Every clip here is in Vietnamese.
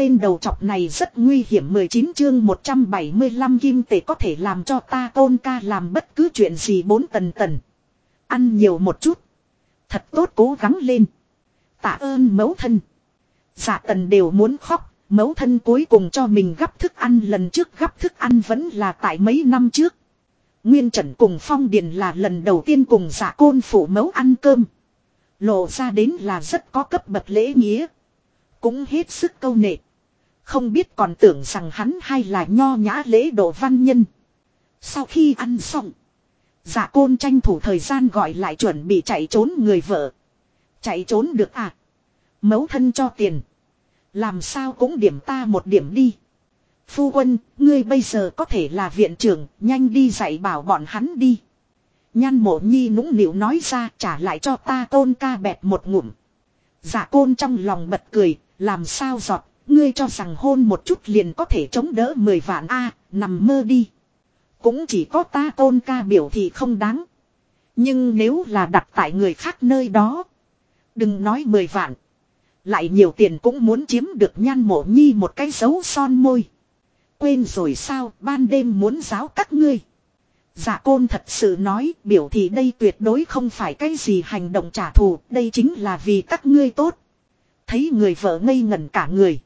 tên đầu chọc này rất nguy hiểm 19 chương 175 kim tệ có thể làm cho ta tôn ca làm bất cứ chuyện gì bốn tần tần. Ăn nhiều một chút. Thật tốt, cố gắng lên. Tạ ơn mẫu thân. Dạ tần đều muốn khóc. Mẫu thân cuối cùng cho mình gấp thức ăn lần trước gấp thức ăn vẫn là tại mấy năm trước. Nguyên Trần cùng Phong Điền là lần đầu tiên cùng giả côn phủ mẫu ăn cơm. Lộ ra đến là rất có cấp bậc lễ nghĩa. Cũng hết sức câu nệ. Không biết còn tưởng rằng hắn hay là nho nhã lễ độ văn nhân. Sau khi ăn xong. Giả côn tranh thủ thời gian gọi lại chuẩn bị chạy trốn người vợ. Chạy trốn được à? Mấu thân cho tiền. Làm sao cũng điểm ta một điểm đi. Phu quân, ngươi bây giờ có thể là viện trưởng, nhanh đi dạy bảo bọn hắn đi. Nhan mộ nhi nũng nịu nói ra trả lại cho ta tôn ca bẹt một ngụm. Giả côn trong lòng bật cười, làm sao giọt, ngươi cho rằng hôn một chút liền có thể chống đỡ mười vạn a, nằm mơ đi. Cũng chỉ có ta tôn ca biểu thì không đáng. Nhưng nếu là đặt tại người khác nơi đó. Đừng nói mười vạn. Lại nhiều tiền cũng muốn chiếm được nhan mộ nhi một cái dấu son môi. Quên rồi sao, ban đêm muốn giáo các ngươi. Dạ côn thật sự nói, biểu thì đây tuyệt đối không phải cái gì hành động trả thù. Đây chính là vì các ngươi tốt. Thấy người vợ ngây ngẩn cả người.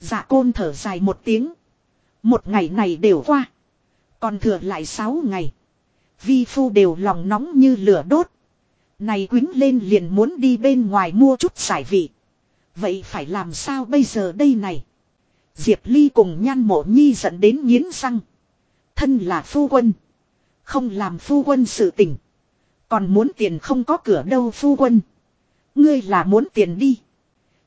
Dạ côn thở dài một tiếng. Một ngày này đều qua. Còn thừa lại sáu ngày. Vi phu đều lòng nóng như lửa đốt. Này quính lên liền muốn đi bên ngoài mua chút giải vị. Vậy phải làm sao bây giờ đây này? Diệp Ly cùng nhan mộ nhi dẫn đến nghiến răng. Thân là phu quân. Không làm phu quân sự tình. Còn muốn tiền không có cửa đâu phu quân. Ngươi là muốn tiền đi.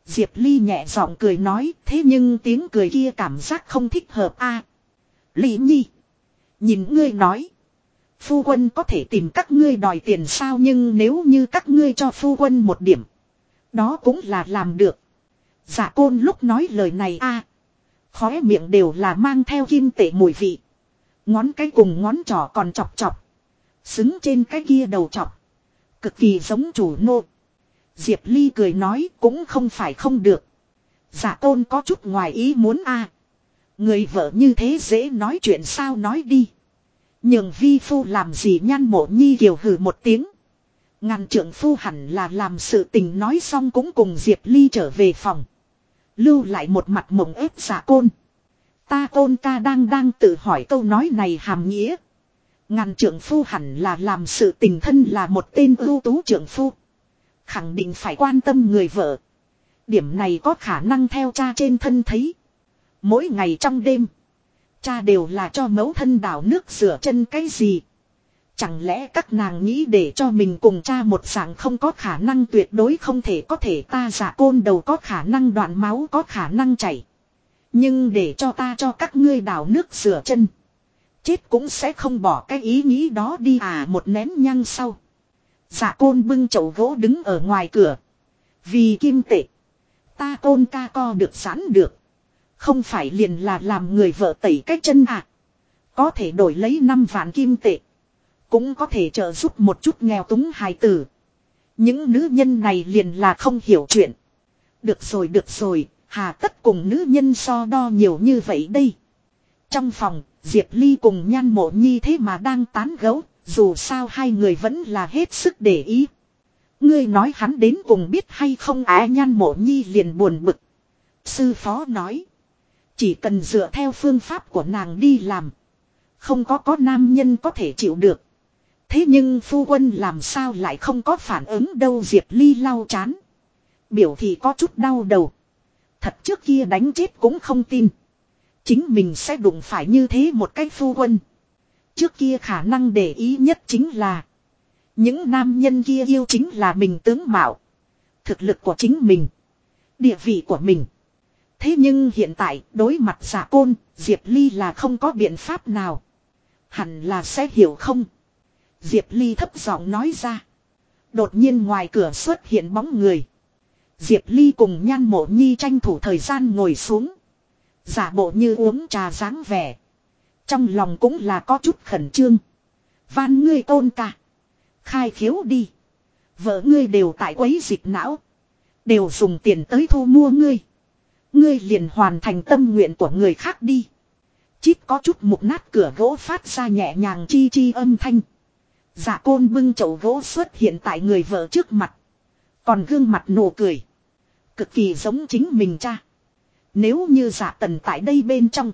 Diệp Ly nhẹ giọng cười nói thế nhưng tiếng cười kia cảm giác không thích hợp a. À, Lý Nhi. Nhìn ngươi nói. Phu quân có thể tìm các ngươi đòi tiền sao nhưng nếu như các ngươi cho phu quân một điểm. Đó cũng là làm được. Giả dạ côn lúc nói lời này a Khóe miệng đều là mang theo kim tệ mùi vị. Ngón cái cùng ngón trỏ còn chọc chọc. Xứng trên cái kia đầu chọc. Cực kỳ giống chủ nô. Diệp Ly cười nói, cũng không phải không được. Giả tôn có chút ngoài ý muốn a Người vợ như thế dễ nói chuyện sao nói đi. Nhường vi phu làm gì nhan mộ nhi kiều hử một tiếng. Ngàn trưởng phu hẳn là làm sự tình nói xong cũng cùng Diệp Ly trở về phòng. Lưu lại một mặt mộng ép giả côn. Ta côn ca đang đang tự hỏi câu nói này hàm nghĩa. Ngàn trưởng phu hẳn là làm sự tình thân là một tên ưu tú trưởng phu. Khẳng định phải quan tâm người vợ. Điểm này có khả năng theo cha trên thân thấy. Mỗi ngày trong đêm. Cha đều là cho mẫu thân đảo nước rửa chân cái gì. Chẳng lẽ các nàng nghĩ để cho mình cùng cha một dạng không có khả năng tuyệt đối không thể có thể ta giả côn đầu có khả năng đoạn máu có khả năng chảy. Nhưng để cho ta cho các ngươi đào nước rửa chân. Chết cũng sẽ không bỏ cái ý nghĩ đó đi à một nén nhăng sau dạ côn bưng chậu gỗ đứng ở ngoài cửa. Vì kim tệ. Ta côn ca co được sẵn được. Không phải liền là làm người vợ tẩy cái chân à. Có thể đổi lấy 5 vạn kim tệ. Cũng có thể trợ giúp một chút nghèo túng hài tử. Những nữ nhân này liền là không hiểu chuyện. Được rồi được rồi, hà tất cùng nữ nhân so đo nhiều như vậy đây. Trong phòng, Diệp Ly cùng nhan mộ nhi thế mà đang tán gấu, dù sao hai người vẫn là hết sức để ý. Ngươi nói hắn đến cùng biết hay không á nhan mộ nhi liền buồn bực. Sư phó nói. Chỉ cần dựa theo phương pháp của nàng đi làm. Không có có nam nhân có thể chịu được. Thế nhưng phu quân làm sao lại không có phản ứng đâu Diệp Ly lau chán. Biểu thì có chút đau đầu. Thật trước kia đánh chết cũng không tin. Chính mình sẽ đụng phải như thế một cái phu quân. Trước kia khả năng để ý nhất chính là. Những nam nhân kia yêu chính là mình tướng mạo. Thực lực của chính mình. Địa vị của mình. Thế nhưng hiện tại đối mặt giả côn, Diệp Ly là không có biện pháp nào. Hẳn là sẽ hiểu không. Diệp Ly thấp giọng nói ra. Đột nhiên ngoài cửa xuất hiện bóng người. Diệp Ly cùng nhan mộ nhi tranh thủ thời gian ngồi xuống. Giả bộ như uống trà dáng vẻ. Trong lòng cũng là có chút khẩn trương. Van ngươi tôn cả. Khai khiếu đi. Vợ ngươi đều tại quấy dịch não. Đều dùng tiền tới thu mua ngươi. Ngươi liền hoàn thành tâm nguyện của người khác đi. Chít có chút mục nát cửa gỗ phát ra nhẹ nhàng chi chi âm thanh. Dạ côn bưng chậu gỗ xuất hiện tại người vợ trước mặt. Còn gương mặt nụ cười. Cực kỳ giống chính mình cha. Nếu như dạ tần tại đây bên trong.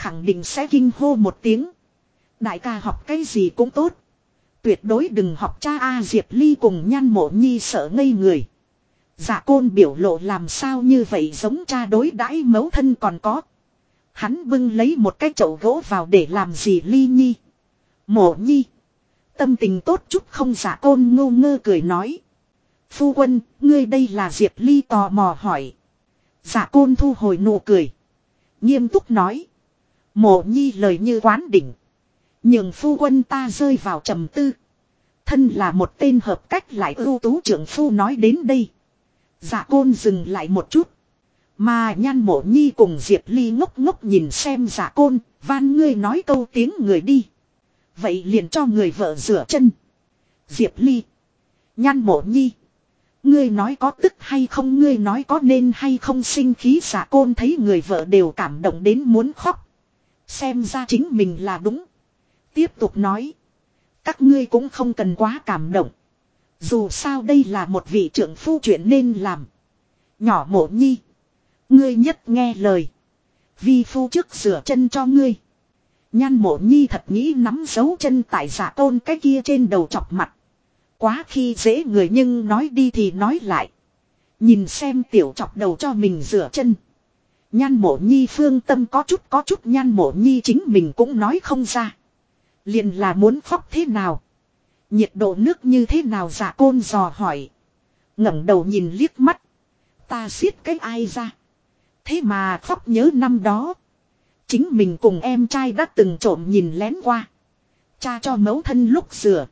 Khẳng định sẽ kinh hô một tiếng. Đại ca học cái gì cũng tốt. Tuyệt đối đừng học cha A Diệp Ly cùng nhan mộ nhi sợ ngây người. Dạ côn biểu lộ làm sao như vậy giống cha đối đãi mấu thân còn có. Hắn bưng lấy một cái chậu gỗ vào để làm gì ly nhi. Mộ nhi. Tâm tình tốt chút không giả côn ngô ngơ cười nói. Phu quân, ngươi đây là Diệp Ly tò mò hỏi. Giả côn thu hồi nụ cười. Nghiêm túc nói. Mộ nhi lời như quán đỉnh. Nhưng phu quân ta rơi vào trầm tư. Thân là một tên hợp cách lại ưu tú trưởng phu nói đến đây. dạ côn dừng lại một chút. Mà nhan mộ nhi cùng Diệp Ly ngốc ngốc nhìn xem giả côn, van ngươi nói câu tiếng người đi. Vậy liền cho người vợ rửa chân. Diệp Ly. Nhan mộ nhi. Ngươi nói có tức hay không ngươi nói có nên hay không sinh khí giả côn thấy người vợ đều cảm động đến muốn khóc. Xem ra chính mình là đúng. Tiếp tục nói. Các ngươi cũng không cần quá cảm động. Dù sao đây là một vị trưởng phu chuyện nên làm. Nhỏ mộ nhi. Ngươi nhất nghe lời. Vi phu trước rửa chân cho ngươi. Nhan mộ nhi thật nghĩ nắm dấu chân tại giả tôn cái kia trên đầu chọc mặt. Quá khi dễ người nhưng nói đi thì nói lại. Nhìn xem tiểu chọc đầu cho mình rửa chân. Nhan mộ nhi phương tâm có chút có chút nhan mộ nhi chính mình cũng nói không ra. Liền là muốn khóc thế nào. Nhiệt độ nước như thế nào giả côn dò hỏi. ngẩng đầu nhìn liếc mắt. Ta xiết cái ai ra. Thế mà khóc nhớ năm đó. Chính mình cùng em trai đã từng trộm nhìn lén qua. Cha cho mẫu thân lúc rửa.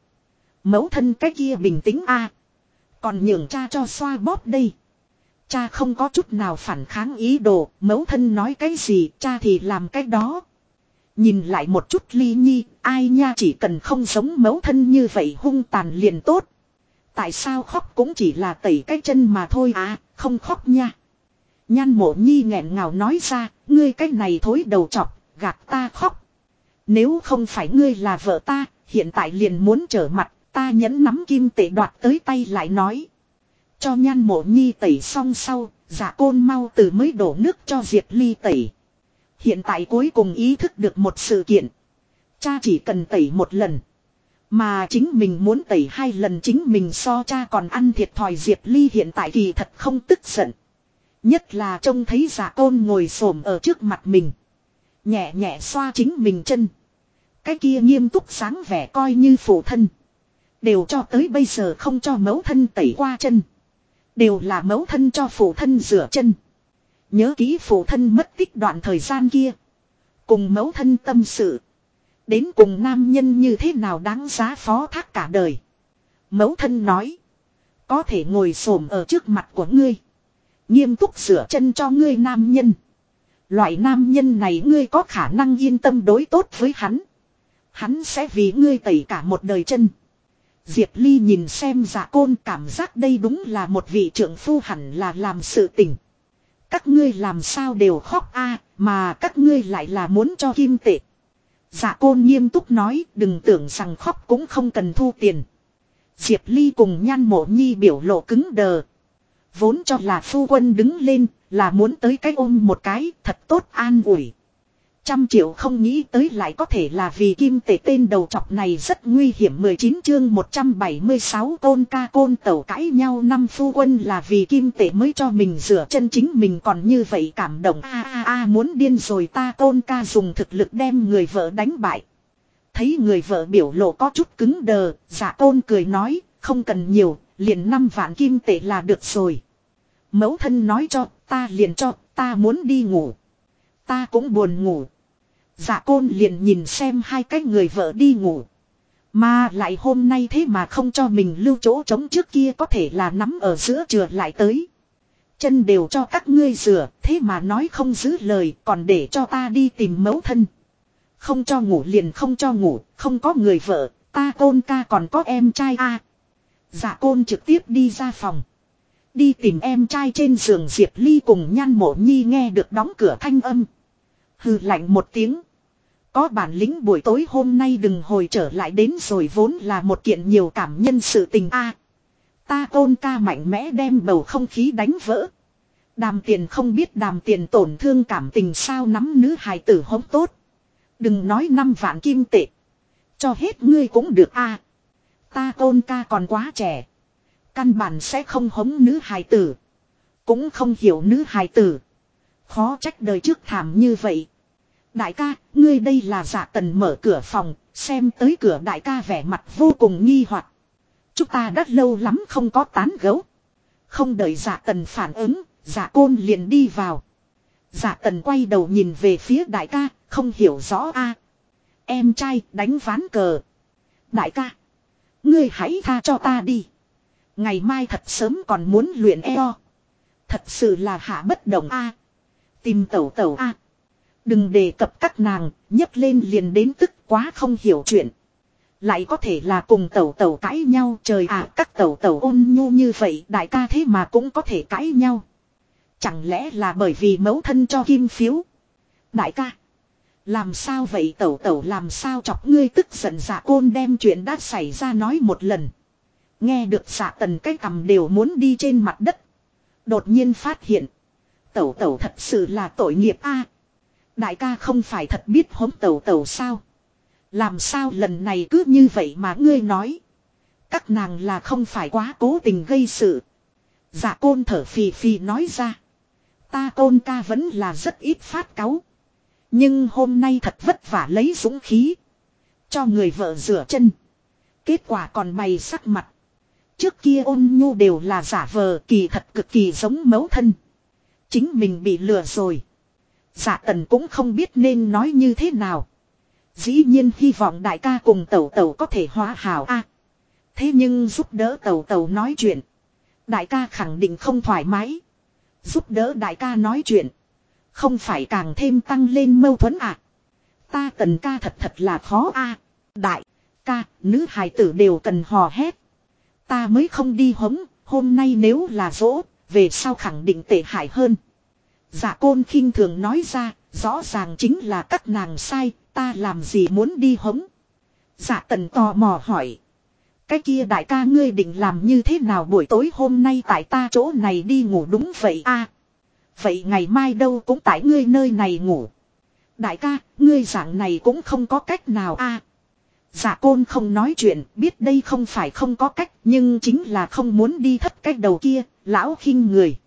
Mẫu thân cái kia bình tĩnh a Còn nhường cha cho xoa bóp đây. Cha không có chút nào phản kháng ý đồ, mẫu thân nói cái gì, cha thì làm cái đó. Nhìn lại một chút ly nhi, ai nha chỉ cần không sống mẫu thân như vậy hung tàn liền tốt. Tại sao khóc cũng chỉ là tẩy cái chân mà thôi à, không khóc nha. Nhan mộ nhi nghẹn ngào nói ra, ngươi cái này thối đầu chọc, gạt ta khóc. Nếu không phải ngươi là vợ ta, hiện tại liền muốn trở mặt, ta nhẫn nắm kim tệ đoạt tới tay lại nói. Cho nhan mộ nhi tẩy xong sau, giả côn mau từ mới đổ nước cho Diệp Ly tẩy. Hiện tại cuối cùng ý thức được một sự kiện. Cha chỉ cần tẩy một lần. Mà chính mình muốn tẩy hai lần chính mình so cha còn ăn thiệt thòi Diệp Ly hiện tại thì thật không tức giận. Nhất là trông thấy giả côn ngồi xổm ở trước mặt mình. Nhẹ nhẹ xoa chính mình chân. Cái kia nghiêm túc sáng vẻ coi như phụ thân. Đều cho tới bây giờ không cho mẫu thân tẩy qua chân. Đều là mẫu thân cho phụ thân rửa chân. Nhớ kỹ phụ thân mất tích đoạn thời gian kia. Cùng mẫu thân tâm sự. Đến cùng nam nhân như thế nào đáng giá phó thác cả đời. Mẫu thân nói. Có thể ngồi xổm ở trước mặt của ngươi. Nghiêm túc sửa chân cho ngươi nam nhân. Loại nam nhân này ngươi có khả năng yên tâm đối tốt với hắn. Hắn sẽ vì ngươi tẩy cả một đời chân. Diệp Ly nhìn xem giả côn cảm giác đây đúng là một vị trưởng phu hẳn là làm sự tình. Các ngươi làm sao đều khóc a, mà các ngươi lại là muốn cho kim tệ. Giả côn nghiêm túc nói, đừng tưởng rằng khóc cũng không cần thu tiền. Diệp Ly cùng nhan mộ nhi biểu lộ cứng đờ. Vốn cho là phu quân đứng lên, là muốn tới cái ôm một cái, thật tốt an ủi. Trăm triệu không nghĩ tới lại có thể là vì kim tể tên đầu chọc này rất nguy hiểm 19 chương 176 côn ca côn tẩu cãi nhau năm phu quân là vì kim tể mới cho mình rửa chân chính mình còn như vậy cảm động a a a muốn điên rồi ta côn ca dùng thực lực đem người vợ đánh bại. Thấy người vợ biểu lộ có chút cứng đờ, giả côn cười nói, không cần nhiều, liền năm vạn kim tệ là được rồi. Mẫu thân nói cho, ta liền cho, ta muốn đi ngủ. Ta cũng buồn ngủ. Dạ côn liền nhìn xem hai cái người vợ đi ngủ. Mà lại hôm nay thế mà không cho mình lưu chỗ trống trước kia có thể là nắm ở giữa trừa lại tới. Chân đều cho các ngươi rửa, thế mà nói không giữ lời, còn để cho ta đi tìm mẫu thân. Không cho ngủ liền không cho ngủ, không có người vợ, ta côn ca còn có em trai a. Dạ côn trực tiếp đi ra phòng. đi tìm em trai trên giường Diệp Ly cùng nhan mộ nhi nghe được đóng cửa thanh âm. Hừ lạnh một tiếng. Có bản lĩnh buổi tối hôm nay đừng hồi trở lại đến rồi vốn là một kiện nhiều cảm nhân sự tình a. ta tôn ca mạnh mẽ đem bầu không khí đánh vỡ. Đàm tiền không biết đàm tiền tổn thương cảm tình sao nắm nữ hài tử hống tốt. Đừng nói năm vạn kim tệ. Cho hết ngươi cũng được a. Ta tôn ca còn quá trẻ. Căn bản sẽ không hống nữ hài tử. Cũng không hiểu nữ hài tử. Khó trách đời trước thảm như vậy. Đại ca, ngươi đây là giả tần mở cửa phòng, xem tới cửa đại ca vẻ mặt vô cùng nghi hoặc. Chúng ta đã lâu lắm không có tán gấu. Không đợi giả tần phản ứng, giả côn liền đi vào. Giả tần quay đầu nhìn về phía đại ca, không hiểu rõ a. Em trai đánh ván cờ. Đại ca. Ngươi hãy tha cho ta đi. Ngày mai thật sớm còn muốn luyện eo. Thật sự là hạ bất động a. Tìm tẩu tẩu a. Đừng đề cập các nàng, nhấc lên liền đến tức quá không hiểu chuyện. Lại có thể là cùng tẩu tẩu cãi nhau trời à các tẩu tẩu ôn nhu như vậy đại ca thế mà cũng có thể cãi nhau. Chẳng lẽ là bởi vì mẫu thân cho kim phiếu. Đại ca. Làm sao vậy tẩu tẩu làm sao chọc ngươi tức giận giả côn đem chuyện đã xảy ra nói một lần. Nghe được xạ tần cái cầm đều muốn đi trên mặt đất. Đột nhiên phát hiện. Tẩu tẩu thật sự là tội nghiệp a. Đại ca không phải thật biết hống tẩu tẩu sao. Làm sao lần này cứ như vậy mà ngươi nói. Các nàng là không phải quá cố tình gây sự. Giả côn thở phì phì nói ra. Ta côn ca vẫn là rất ít phát cáu. Nhưng hôm nay thật vất vả lấy dũng khí. Cho người vợ rửa chân. Kết quả còn bày sắc mặt. Trước kia ôn nhu đều là giả vờ, kỳ thật cực kỳ giống mẫu thân. Chính mình bị lừa rồi. Dạ tần cũng không biết nên nói như thế nào. Dĩ nhiên hy vọng đại ca cùng tẩu tẩu có thể hóa hảo a. thế nhưng giúp đỡ tẩu tẩu nói chuyện. Đại ca khẳng định không thoải mái. Giúp đỡ đại ca nói chuyện. Không phải càng thêm tăng lên mâu thuẫn à. Ta tần ca thật thật là khó a. Đại ca, nữ hài tử đều cần hò hét. Ta mới không đi hống, hôm nay nếu là dỗ, về sau khẳng định tệ hại hơn. Dạ côn khinh thường nói ra, rõ ràng chính là các nàng sai, ta làm gì muốn đi hống. Dạ tần tò mò hỏi. Cái kia đại ca ngươi định làm như thế nào buổi tối hôm nay tại ta chỗ này đi ngủ đúng vậy a Vậy ngày mai đâu cũng tại ngươi nơi này ngủ. Đại ca, ngươi dạng này cũng không có cách nào a. À, dạ côn không nói chuyện, biết đây không phải không có cách, nhưng chính là không muốn đi thất cách đầu kia, lão khinh người.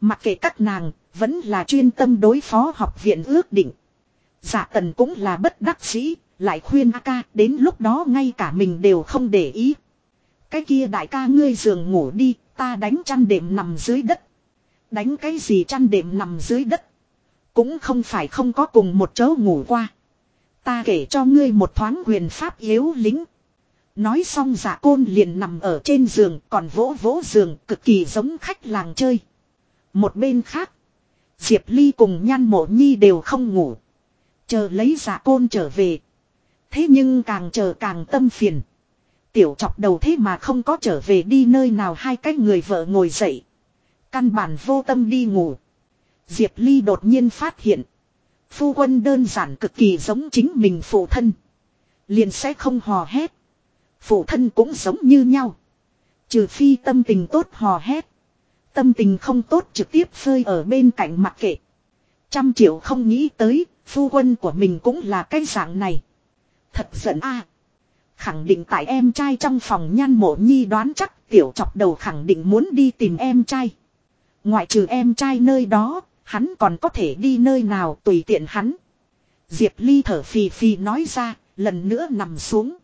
Mặc kệ các nàng, vẫn là chuyên tâm đối phó học viện ước định. Dạ tần cũng là bất đắc sĩ lại khuyên A ca, đến lúc đó ngay cả mình đều không để ý. Cái kia đại ca ngươi giường ngủ đi, ta đánh chăn đệm nằm dưới đất. Đánh cái gì chăn đệm nằm dưới đất. Cũng không phải không có cùng một chỗ ngủ qua. Ta kể cho ngươi một thoáng quyền pháp yếu lính. Nói xong giả côn liền nằm ở trên giường còn vỗ vỗ giường cực kỳ giống khách làng chơi. Một bên khác. Diệp Ly cùng nhan mộ nhi đều không ngủ. Chờ lấy giả côn trở về. Thế nhưng càng chờ càng tâm phiền. Tiểu chọc đầu thế mà không có trở về đi nơi nào hai cái người vợ ngồi dậy. Căn bản vô tâm đi ngủ. Diệp Ly đột nhiên phát hiện. Phu quân đơn giản cực kỳ giống chính mình phụ thân. Liền sẽ không hò hét. Phụ thân cũng giống như nhau. Trừ phi tâm tình tốt hò hét. Tâm tình không tốt trực tiếp phơi ở bên cạnh mặc kệ. Trăm triệu không nghĩ tới, phu quân của mình cũng là cái dạng này. Thật giận a Khẳng định tại em trai trong phòng nhan mộ nhi đoán chắc tiểu chọc đầu khẳng định muốn đi tìm em trai. Ngoại trừ em trai nơi đó, hắn còn có thể đi nơi nào tùy tiện hắn. Diệp Ly thở phì phì nói ra, lần nữa nằm xuống.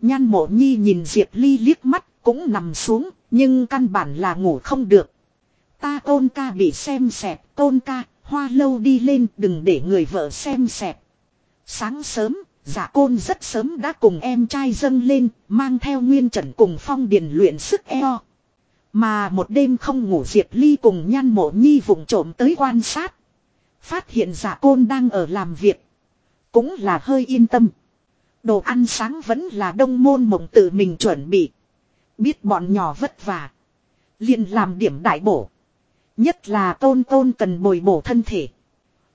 Nhan mộ nhi nhìn Diệp Ly liếc mắt, cũng nằm xuống, nhưng căn bản là ngủ không được. Ta tôn ca bị xem xẹp, tôn ca, hoa lâu đi lên đừng để người vợ xem xẹp. Sáng sớm, giả côn rất sớm đã cùng em trai dâng lên, mang theo nguyên trần cùng phong điền luyện sức eo. Mà một đêm không ngủ Diệp Ly cùng nhan mộ nhi vùng trộm tới quan sát. Phát hiện giả côn đang ở làm việc. Cũng là hơi yên tâm. Đồ ăn sáng vẫn là đông môn mộng tự mình chuẩn bị. Biết bọn nhỏ vất vả. liền làm điểm đại bổ. Nhất là tôn tôn cần bồi bổ thân thể.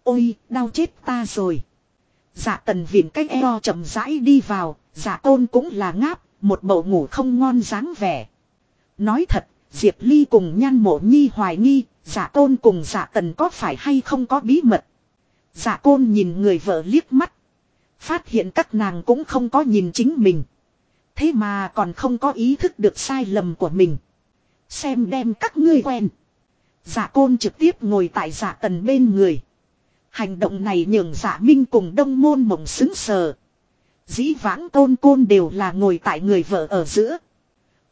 Ôi, đau chết ta rồi. Dạ tần viện cách eo chậm rãi đi vào, dạ tôn cũng là ngáp, một bầu ngủ không ngon dáng vẻ. Nói thật, Diệp Ly cùng nhan mộ nhi hoài nghi, dạ tôn cùng dạ tần có phải hay không có bí mật. Dạ côn nhìn người vợ liếc mắt. Phát hiện các nàng cũng không có nhìn chính mình. Thế mà còn không có ý thức được sai lầm của mình. Xem đem các ngươi quen giả côn trực tiếp ngồi tại giả tần bên người. Hành động này nhường giả minh cùng đông môn mộng xứng sờ. Dĩ vãng tôn côn đều là ngồi tại người vợ ở giữa.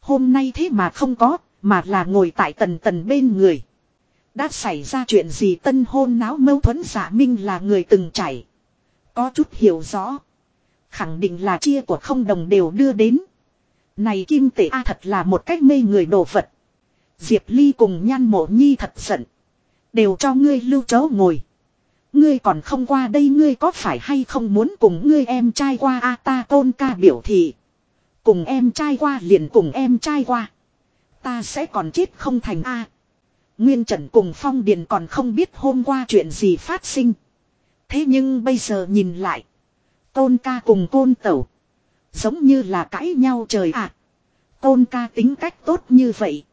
Hôm nay thế mà không có, mà là ngồi tại tần tần bên người. Đã xảy ra chuyện gì tân hôn náo mâu thuẫn giả minh là người từng chảy. Có chút hiểu rõ. Khẳng định là chia của không đồng đều đưa đến. Này kim tệ A thật là một cách mê người đồ vật. Diệp Ly cùng nhan mộ nhi thật giận. Đều cho ngươi lưu chỗ ngồi. Ngươi còn không qua đây ngươi có phải hay không muốn cùng ngươi em trai qua a ta tôn ca biểu thị. Cùng em trai qua liền cùng em trai qua. Ta sẽ còn chết không thành a Nguyên Trần cùng Phong Điền còn không biết hôm qua chuyện gì phát sinh. Thế nhưng bây giờ nhìn lại. Tôn ca cùng côn tẩu. Giống như là cãi nhau trời ạ. À. Tôn ca tính cách tốt như vậy.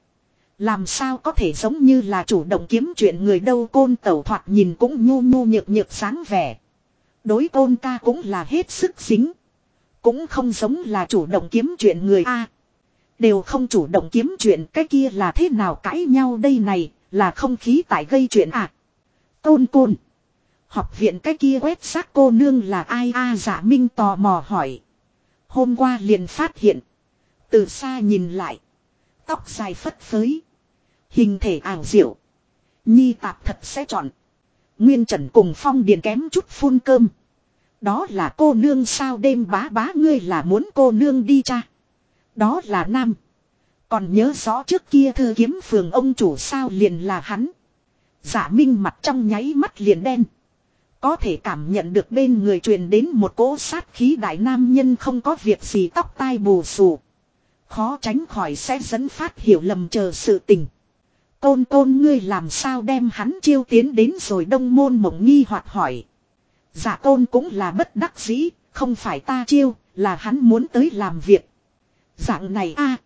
Làm sao có thể giống như là chủ động kiếm chuyện người đâu côn tẩu thoạt nhìn cũng nhu nhu nhược nhược sáng vẻ. Đối côn ca cũng là hết sức dính. Cũng không giống là chủ động kiếm chuyện người A. đều không chủ động kiếm chuyện cái kia là thế nào cãi nhau đây này, là không khí tại gây chuyện à. Tôn côn. Học viện cái kia quét xác cô nương là ai a giả minh tò mò hỏi. Hôm qua liền phát hiện. Từ xa nhìn lại. Tóc dài phất phới. Hình thể ảo diệu. Nhi tạp thật sẽ chọn. Nguyên Trần cùng Phong Điền kém chút phun cơm. Đó là cô nương sao đêm bá bá ngươi là muốn cô nương đi cha. Đó là nam. Còn nhớ rõ trước kia thư kiếm phường ông chủ sao liền là hắn. Giả minh mặt trong nháy mắt liền đen. Có thể cảm nhận được bên người truyền đến một cỗ sát khí đại nam nhân không có việc gì tóc tai bù xù. Khó tránh khỏi sẽ dẫn phát hiểu lầm chờ sự tình. Tôn Tôn ngươi làm sao đem hắn chiêu tiến đến rồi đông môn mộng nghi hoặc hỏi. Giả tôn cũng là bất đắc dĩ, không phải ta chiêu, là hắn muốn tới làm việc. Dạng này a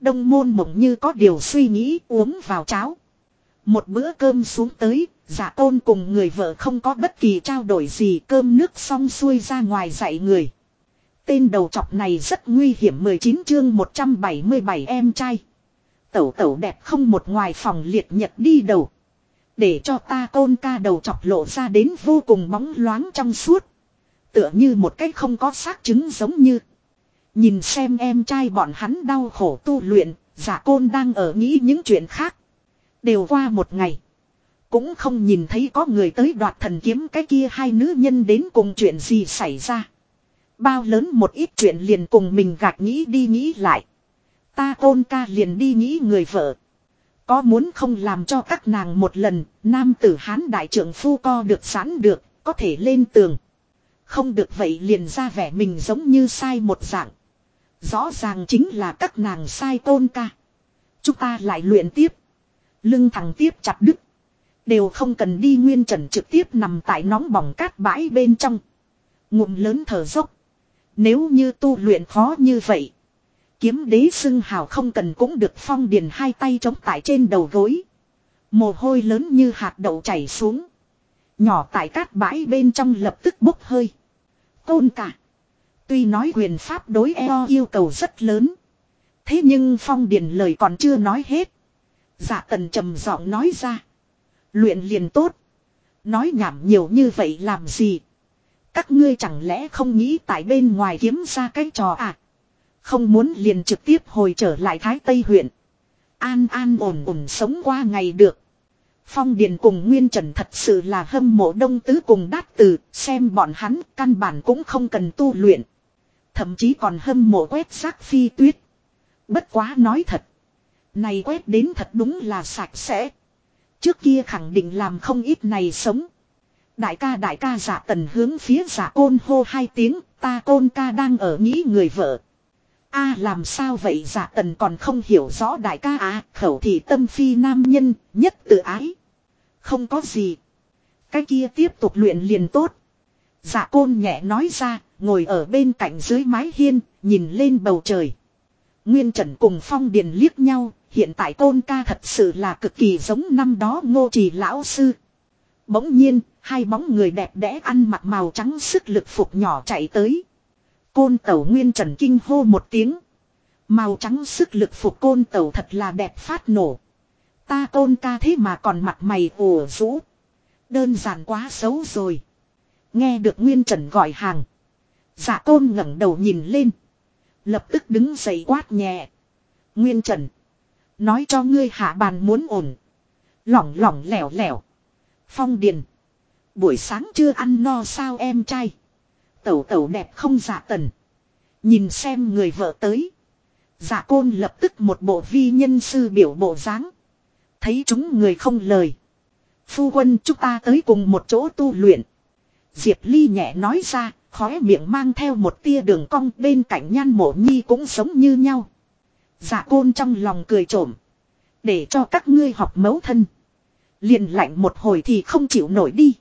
Đông môn mộng như có điều suy nghĩ uống vào cháo. Một bữa cơm xuống tới, giả tôn cùng người vợ không có bất kỳ trao đổi gì cơm nước xong xuôi ra ngoài dạy người. Tên đầu chọc này rất nguy hiểm 19 chương 177 em trai. Tẩu tẩu đẹp không một ngoài phòng liệt nhật đi đầu. Để cho ta côn ca đầu chọc lộ ra đến vô cùng bóng loáng trong suốt. Tựa như một cách không có xác chứng giống như. Nhìn xem em trai bọn hắn đau khổ tu luyện, giả côn đang ở nghĩ những chuyện khác. Đều qua một ngày. Cũng không nhìn thấy có người tới đoạt thần kiếm cái kia hai nữ nhân đến cùng chuyện gì xảy ra. Bao lớn một ít chuyện liền cùng mình gạt nghĩ đi nghĩ lại. Ta côn ca liền đi nghĩ người vợ. Có muốn không làm cho các nàng một lần, nam tử hán đại trưởng phu co được sẵn được, có thể lên tường. Không được vậy liền ra vẻ mình giống như sai một dạng. Rõ ràng chính là các nàng sai tôn ca. Chúng ta lại luyện tiếp. Lưng thẳng tiếp chặt đứt. Đều không cần đi nguyên trần trực tiếp nằm tại nóng bỏng cát bãi bên trong. Ngụm lớn thở dốc. Nếu như tu luyện khó như vậy. Kiếm đế xưng hào không cần cũng được phong điền hai tay chống tại trên đầu gối. Mồ hôi lớn như hạt đậu chảy xuống. Nhỏ tại cát bãi bên trong lập tức bốc hơi. Tôn cả. Tuy nói quyền pháp đối eo yêu cầu rất lớn. Thế nhưng phong điền lời còn chưa nói hết. Dạ tần trầm giọng nói ra. Luyện liền tốt. Nói nhảm nhiều như vậy làm gì. Các ngươi chẳng lẽ không nghĩ tại bên ngoài kiếm ra cái trò à. Không muốn liền trực tiếp hồi trở lại Thái Tây huyện. An an ổn ổn sống qua ngày được. Phong Điền cùng Nguyên Trần thật sự là hâm mộ đông tứ cùng đát từ, xem bọn hắn căn bản cũng không cần tu luyện. Thậm chí còn hâm mộ quét xác phi tuyết. Bất quá nói thật. Này quét đến thật đúng là sạch sẽ. Trước kia khẳng định làm không ít này sống. Đại ca đại ca giả tần hướng phía giả côn hô hai tiếng, ta côn ca đang ở nghĩ người vợ a làm sao vậy giả tần còn không hiểu rõ đại ca à, khẩu thị tâm phi nam nhân, nhất tự ái. Không có gì. Cái kia tiếp tục luyện liền tốt. Dạ côn nhẹ nói ra, ngồi ở bên cạnh dưới mái hiên, nhìn lên bầu trời. Nguyên Trần cùng Phong Điền liếc nhau, hiện tại tôn ca thật sự là cực kỳ giống năm đó ngô trì lão sư. Bỗng nhiên, hai bóng người đẹp đẽ ăn mặc màu trắng sức lực phục nhỏ chạy tới. Côn tẩu Nguyên Trần kinh hô một tiếng. Màu trắng sức lực phục côn tẩu thật là đẹp phát nổ. Ta côn ca thế mà còn mặt mày ủ rũ. Đơn giản quá xấu rồi. Nghe được Nguyên Trần gọi hàng. Dạ côn ngẩng đầu nhìn lên. Lập tức đứng dậy quát nhẹ. Nguyên Trần. Nói cho ngươi hạ bàn muốn ổn. Lỏng lỏng lẻo lẻo. Phong Điền. Buổi sáng chưa ăn no sao em trai. Tẩu tẩu đẹp không giả tần. Nhìn xem người vợ tới. giả côn lập tức một bộ vi nhân sư biểu bộ dáng. Thấy chúng người không lời. Phu quân chúng ta tới cùng một chỗ tu luyện. Diệp Ly nhẹ nói ra, khóe miệng mang theo một tia đường cong bên cạnh nhan mộ nhi cũng sống như nhau. giả côn trong lòng cười trộm. Để cho các ngươi học mấu thân. Liền lạnh một hồi thì không chịu nổi đi.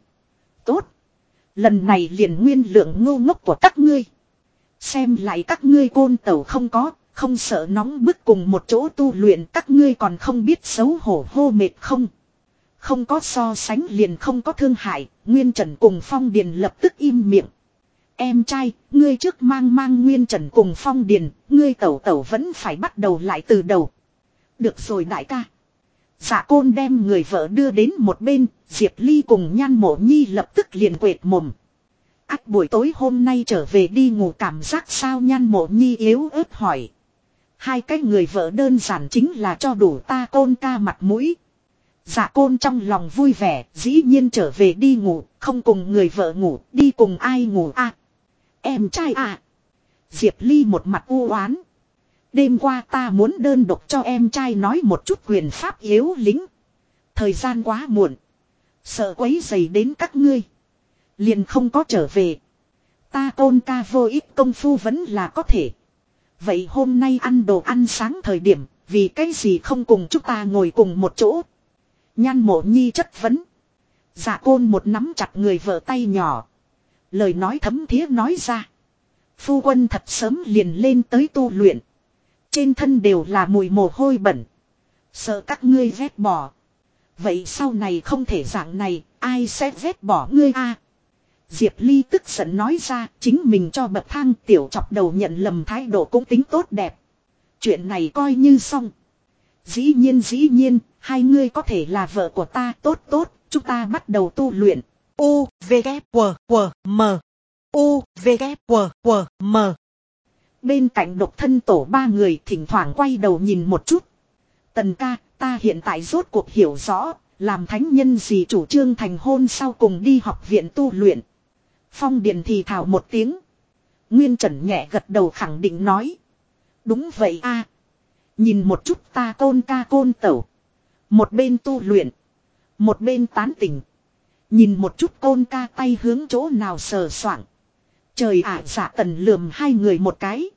Lần này liền nguyên lượng ngô ngốc của các ngươi. Xem lại các ngươi côn tẩu không có, không sợ nóng bức cùng một chỗ tu luyện các ngươi còn không biết xấu hổ hô mệt không. Không có so sánh liền không có thương hại, Nguyên Trần cùng Phong Điền lập tức im miệng. Em trai, ngươi trước mang mang Nguyên Trần cùng Phong Điền, ngươi tẩu tẩu vẫn phải bắt đầu lại từ đầu. Được rồi đại ca. Dạ côn đem người vợ đưa đến một bên, Diệp Ly cùng nhan mộ nhi lập tức liền quệt mồm. Ác buổi tối hôm nay trở về đi ngủ cảm giác sao nhan mộ nhi yếu ớt hỏi. Hai cái người vợ đơn giản chính là cho đủ ta côn ca mặt mũi. Dạ côn trong lòng vui vẻ, dĩ nhiên trở về đi ngủ, không cùng người vợ ngủ, đi cùng ai ngủ à. Em trai à. Diệp Ly một mặt u oán. Đêm qua ta muốn đơn độc cho em trai nói một chút quyền pháp yếu lính. Thời gian quá muộn. Sợ quấy dày đến các ngươi. Liền không có trở về. Ta tôn ca vô ích công phu vẫn là có thể. Vậy hôm nay ăn đồ ăn sáng thời điểm, vì cái gì không cùng chúng ta ngồi cùng một chỗ. Nhan mộ nhi chất vấn. Dạ côn một nắm chặt người vợ tay nhỏ. Lời nói thấm thía nói ra. Phu quân thật sớm liền lên tới tu luyện. Trên thân đều là mùi mồ hôi bẩn. Sợ các ngươi vét bỏ. Vậy sau này không thể dạng này, ai sẽ vét bỏ ngươi a? Diệp Ly tức giận nói ra, chính mình cho bậc thang tiểu chọc đầu nhận lầm thái độ cũng tính tốt đẹp. Chuyện này coi như xong. Dĩ nhiên dĩ nhiên, hai ngươi có thể là vợ của ta tốt tốt, chúng ta bắt đầu tu luyện. U, V, K, W, W, M. U, V, K, W, W, M. Bên cạnh độc thân tổ ba người thỉnh thoảng quay đầu nhìn một chút. Tần ca, ta hiện tại rốt cuộc hiểu rõ, làm thánh nhân gì chủ trương thành hôn sau cùng đi học viện tu luyện. Phong Điền thì thảo một tiếng. Nguyên Trần nhẹ gật đầu khẳng định nói. Đúng vậy a Nhìn một chút ta côn ca côn tẩu. Một bên tu luyện. Một bên tán tỉnh. Nhìn một chút côn ca tay hướng chỗ nào sờ soảng. Trời ả giả tần lườm hai người một cái.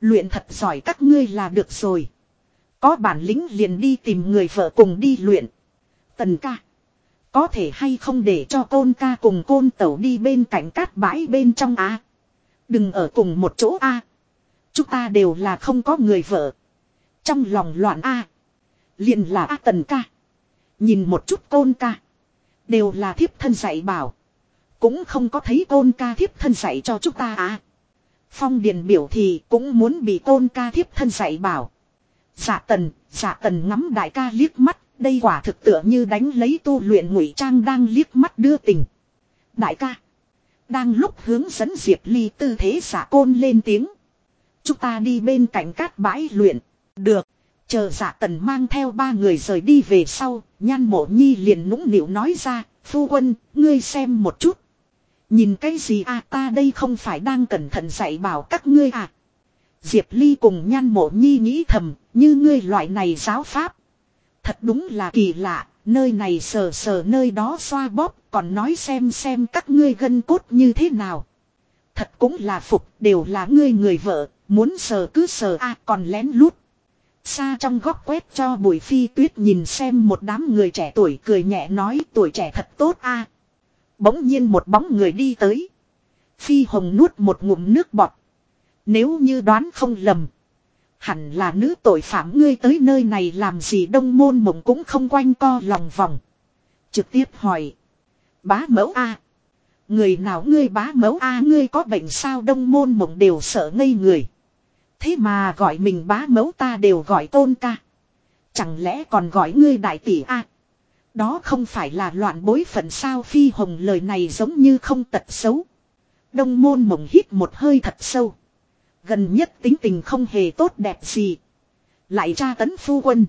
Luyện thật giỏi các ngươi là được rồi. Có bản lĩnh liền đi tìm người vợ cùng đi luyện. Tần ca. Có thể hay không để cho côn ca cùng côn tẩu đi bên cạnh cát bãi bên trong á. Đừng ở cùng một chỗ a. Chúng ta đều là không có người vợ. Trong lòng loạn a. Liền là a tần ca. Nhìn một chút côn ca. Đều là thiếp thân dạy bảo. Cũng không có thấy côn ca thiếp thân dạy cho chúng ta à. Phong Điền biểu thì cũng muốn bị côn ca thiếp thân dạy bảo. Dạ tần, dạ tần ngắm đại ca liếc mắt, đây quả thực tựa như đánh lấy tu luyện ngụy trang đang liếc mắt đưa tình. Đại ca, đang lúc hướng dẫn Diệp Ly tư thế giả côn lên tiếng. Chúng ta đi bên cạnh cát bãi luyện. Được. Chờ giả tần mang theo ba người rời đi về sau, nhan mộ nhi liền nũng nịu nói ra, phu quân, ngươi xem một chút. Nhìn cái gì à ta đây không phải đang cẩn thận dạy bảo các ngươi à. Diệp Ly cùng nhan mộ nhi nghĩ thầm, như ngươi loại này giáo pháp. Thật đúng là kỳ lạ, nơi này sờ sờ nơi đó xoa bóp, còn nói xem xem các ngươi gân cốt như thế nào. Thật cũng là phục, đều là ngươi người vợ, Muốn sờ cứ sờ a còn lén lút. Xa trong góc quét cho bùi phi tuyết nhìn xem một đám người trẻ tuổi cười nhẹ nói tuổi trẻ thật tốt a Bỗng nhiên một bóng người đi tới. Phi hồng nuốt một ngụm nước bọt. Nếu như đoán không lầm. Hẳn là nữ tội phạm ngươi tới nơi này làm gì đông môn mộng cũng không quanh co lòng vòng. Trực tiếp hỏi. Bá mẫu A. Người nào ngươi bá mẫu A ngươi có bệnh sao đông môn mộng đều sợ ngây người. Thế mà gọi mình bá mẫu ta đều gọi tôn ca. Chẳng lẽ còn gọi ngươi đại tỷ A. Đó không phải là loạn bối phận sao phi hồng lời này giống như không tật xấu. Đông môn mộng hít một hơi thật sâu. Gần nhất tính tình không hề tốt đẹp gì. Lại tra tấn phu quân.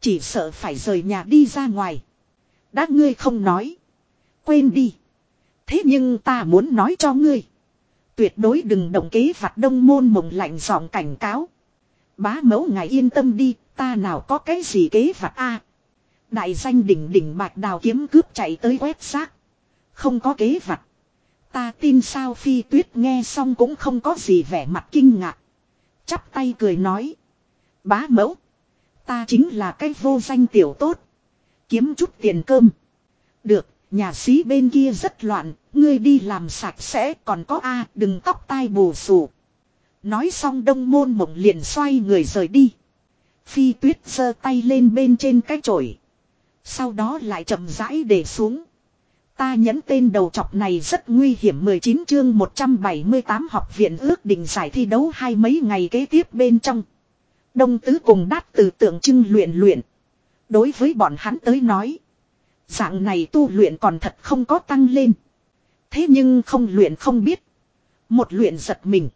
Chỉ sợ phải rời nhà đi ra ngoài. Đã ngươi không nói. Quên đi. Thế nhưng ta muốn nói cho ngươi. Tuyệt đối đừng động kế vặt đông môn mộng lạnh giọng cảnh cáo. Bá mẫu ngài yên tâm đi, ta nào có cái gì kế vặt a Đại danh đỉnh đỉnh bạch đào kiếm cướp chạy tới quét xác. Không có kế vặt. Ta tin sao phi tuyết nghe xong cũng không có gì vẻ mặt kinh ngạc. Chắp tay cười nói. Bá mẫu. Ta chính là cái vô danh tiểu tốt. Kiếm chút tiền cơm. Được, nhà sĩ bên kia rất loạn, ngươi đi làm sạch sẽ còn có A đừng tóc tai bù xù. Nói xong đông môn mộng liền xoay người rời đi. Phi tuyết giơ tay lên bên trên cái chổi. Sau đó lại chậm rãi để xuống. Ta nhấn tên đầu chọc này rất nguy hiểm 19 chương 178 học viện ước định giải thi đấu hai mấy ngày kế tiếp bên trong. Đông tứ cùng đát từ tượng trưng luyện luyện. Đối với bọn hắn tới nói. Dạng này tu luyện còn thật không có tăng lên. Thế nhưng không luyện không biết. Một luyện giật mình.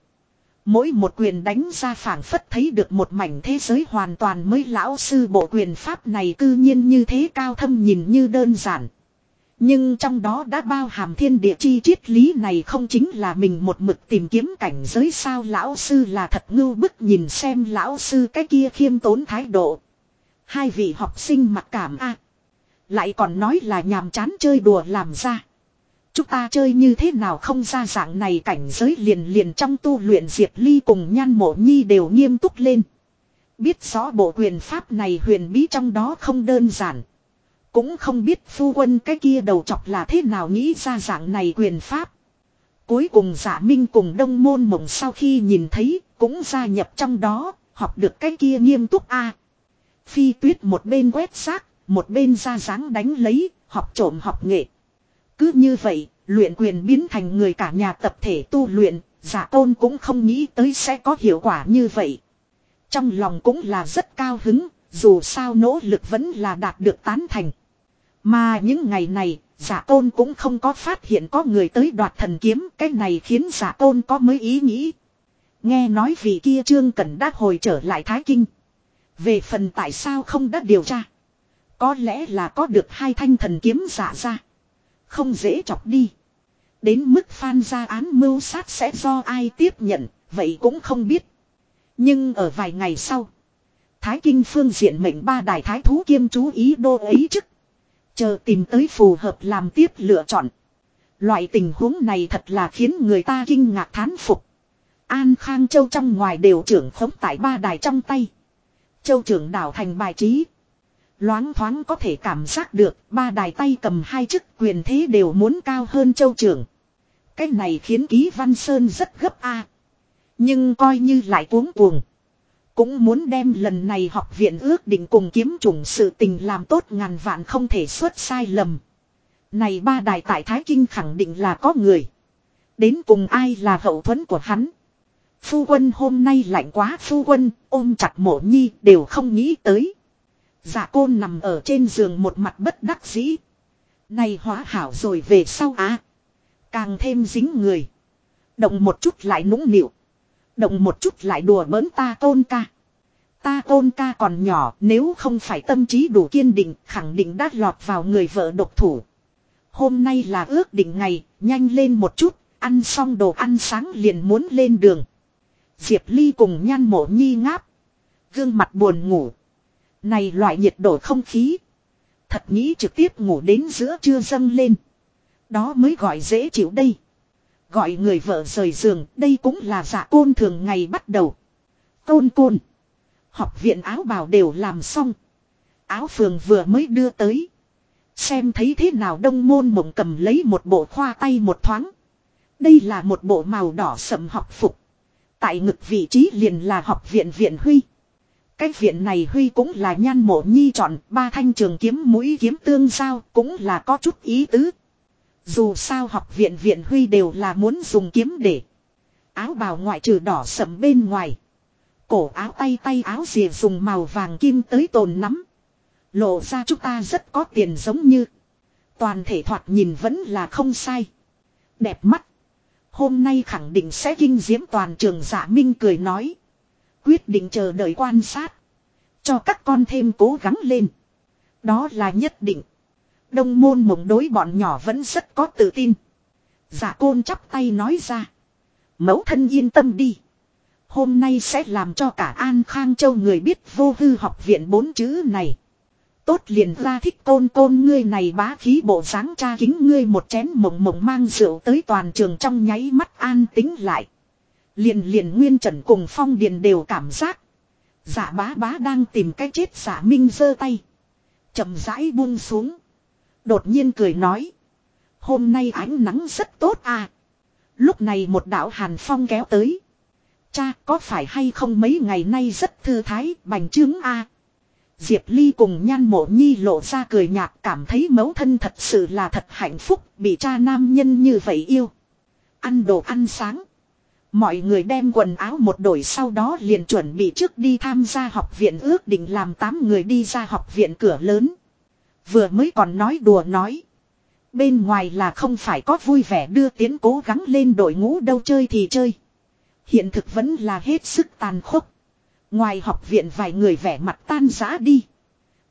Mỗi một quyền đánh ra phảng phất thấy được một mảnh thế giới hoàn toàn mới lão sư bộ quyền pháp này cư nhiên như thế cao thâm nhìn như đơn giản. Nhưng trong đó đã bao hàm thiên địa chi triết lý này không chính là mình một mực tìm kiếm cảnh giới sao lão sư là thật ngưu bức nhìn xem lão sư cái kia khiêm tốn thái độ. Hai vị học sinh mặc cảm a Lại còn nói là nhàm chán chơi đùa làm ra. Chúng ta chơi như thế nào không ra dạng này cảnh giới liền liền trong tu luyện Diệp Ly cùng nhan mộ nhi đều nghiêm túc lên. Biết rõ bộ quyền pháp này huyền bí trong đó không đơn giản. Cũng không biết phu quân cái kia đầu chọc là thế nào nghĩ ra dạng này quyền pháp. Cuối cùng giả minh cùng đông môn mộng sau khi nhìn thấy cũng gia nhập trong đó, học được cái kia nghiêm túc a Phi tuyết một bên quét xác, một bên ra dáng đánh lấy, học trộm học nghệ. Cứ như vậy, luyện quyền biến thành người cả nhà tập thể tu luyện, giả tôn cũng không nghĩ tới sẽ có hiệu quả như vậy. Trong lòng cũng là rất cao hứng, dù sao nỗ lực vẫn là đạt được tán thành. Mà những ngày này, giả tôn cũng không có phát hiện có người tới đoạt thần kiếm, cái này khiến giả tôn có mới ý nghĩ. Nghe nói vị kia trương cần đã hồi trở lại Thái Kinh. Về phần tại sao không đã điều tra. Có lẽ là có được hai thanh thần kiếm giả ra. Không dễ chọc đi. Đến mức phan ra án mưu sát sẽ do ai tiếp nhận, vậy cũng không biết. Nhưng ở vài ngày sau, Thái Kinh phương diện mệnh ba đại thái thú kiêm chú ý đô ấy chức. Chờ tìm tới phù hợp làm tiếp lựa chọn. Loại tình huống này thật là khiến người ta kinh ngạc thán phục. An Khang Châu trong ngoài đều trưởng khống tại ba đài trong tay. Châu trưởng đảo thành bài trí. Loáng thoáng có thể cảm giác được, ba đài tay cầm hai chức quyền thế đều muốn cao hơn châu trưởng. Cái này khiến ký văn sơn rất gấp a Nhưng coi như lại cuống cuồng. Cũng muốn đem lần này học viện ước định cùng kiếm chủng sự tình làm tốt ngàn vạn không thể xuất sai lầm. Này ba đài tại Thái Kinh khẳng định là có người. Đến cùng ai là hậu thuẫn của hắn. Phu quân hôm nay lạnh quá, phu quân, ôm chặt mộ nhi, đều không nghĩ tới. Dạ côn nằm ở trên giường một mặt bất đắc dĩ. Này hóa hảo rồi về sau á. Càng thêm dính người. Động một chút lại nũng nịu. Động một chút lại đùa bỡn ta tôn ca. Ta tôn ca còn nhỏ nếu không phải tâm trí đủ kiên định khẳng định đã lọt vào người vợ độc thủ. Hôm nay là ước định ngày, nhanh lên một chút, ăn xong đồ ăn sáng liền muốn lên đường. Diệp Ly cùng nhan mộ nhi ngáp. Gương mặt buồn ngủ. Này loại nhiệt độ không khí. Thật nghĩ trực tiếp ngủ đến giữa trưa dâng lên. Đó mới gọi dễ chịu đây. Gọi người vợ rời giường, đây cũng là dạ côn thường ngày bắt đầu. Côn côn. Học viện áo bào đều làm xong. Áo phường vừa mới đưa tới. Xem thấy thế nào đông môn mộng cầm lấy một bộ khoa tay một thoáng. Đây là một bộ màu đỏ sậm học phục. Tại ngực vị trí liền là học viện viện Huy. Cái viện này Huy cũng là nhan mộ nhi chọn, ba thanh trường kiếm mũi kiếm tương giao cũng là có chút ý tứ. Dù sao học viện viện Huy đều là muốn dùng kiếm để. Áo bào ngoại trừ đỏ sậm bên ngoài. Cổ áo tay tay áo rìa dùng màu vàng kim tới tồn nắm. Lộ ra chúng ta rất có tiền giống như. Toàn thể thoạt nhìn vẫn là không sai. Đẹp mắt. Hôm nay khẳng định sẽ kinh diễm toàn trường giả minh cười nói. Quyết định chờ đợi quan sát. Cho các con thêm cố gắng lên. Đó là nhất định. Đông môn mộng đối bọn nhỏ vẫn rất có tự tin. Giả côn chắp tay nói ra. Mẫu thân yên tâm đi. Hôm nay sẽ làm cho cả An Khang Châu người biết vô hư học viện bốn chữ này. Tốt liền ra thích côn côn ngươi này bá khí bộ dáng cha kính ngươi một chén mộng mộng mang rượu tới toàn trường trong nháy mắt an tính lại. Liền liền nguyên trần cùng phong điền đều cảm giác. Giả bá bá đang tìm cái chết giả minh giơ tay. chậm rãi buông xuống. Đột nhiên cười nói. Hôm nay ánh nắng rất tốt à. Lúc này một đạo hàn phong kéo tới. Cha, có phải hay không mấy ngày nay rất thư thái, bành trướng a Diệp Ly cùng nhan mộ nhi lộ ra cười nhạt, cảm thấy mẫu thân thật sự là thật hạnh phúc, bị cha nam nhân như vậy yêu. Ăn đồ ăn sáng. Mọi người đem quần áo một đổi sau đó liền chuẩn bị trước đi tham gia học viện ước định làm 8 người đi ra học viện cửa lớn. Vừa mới còn nói đùa nói. Bên ngoài là không phải có vui vẻ đưa tiến cố gắng lên đội ngũ đâu chơi thì chơi. Hiện thực vẫn là hết sức tàn khốc. Ngoài học viện vài người vẻ mặt tan rã đi.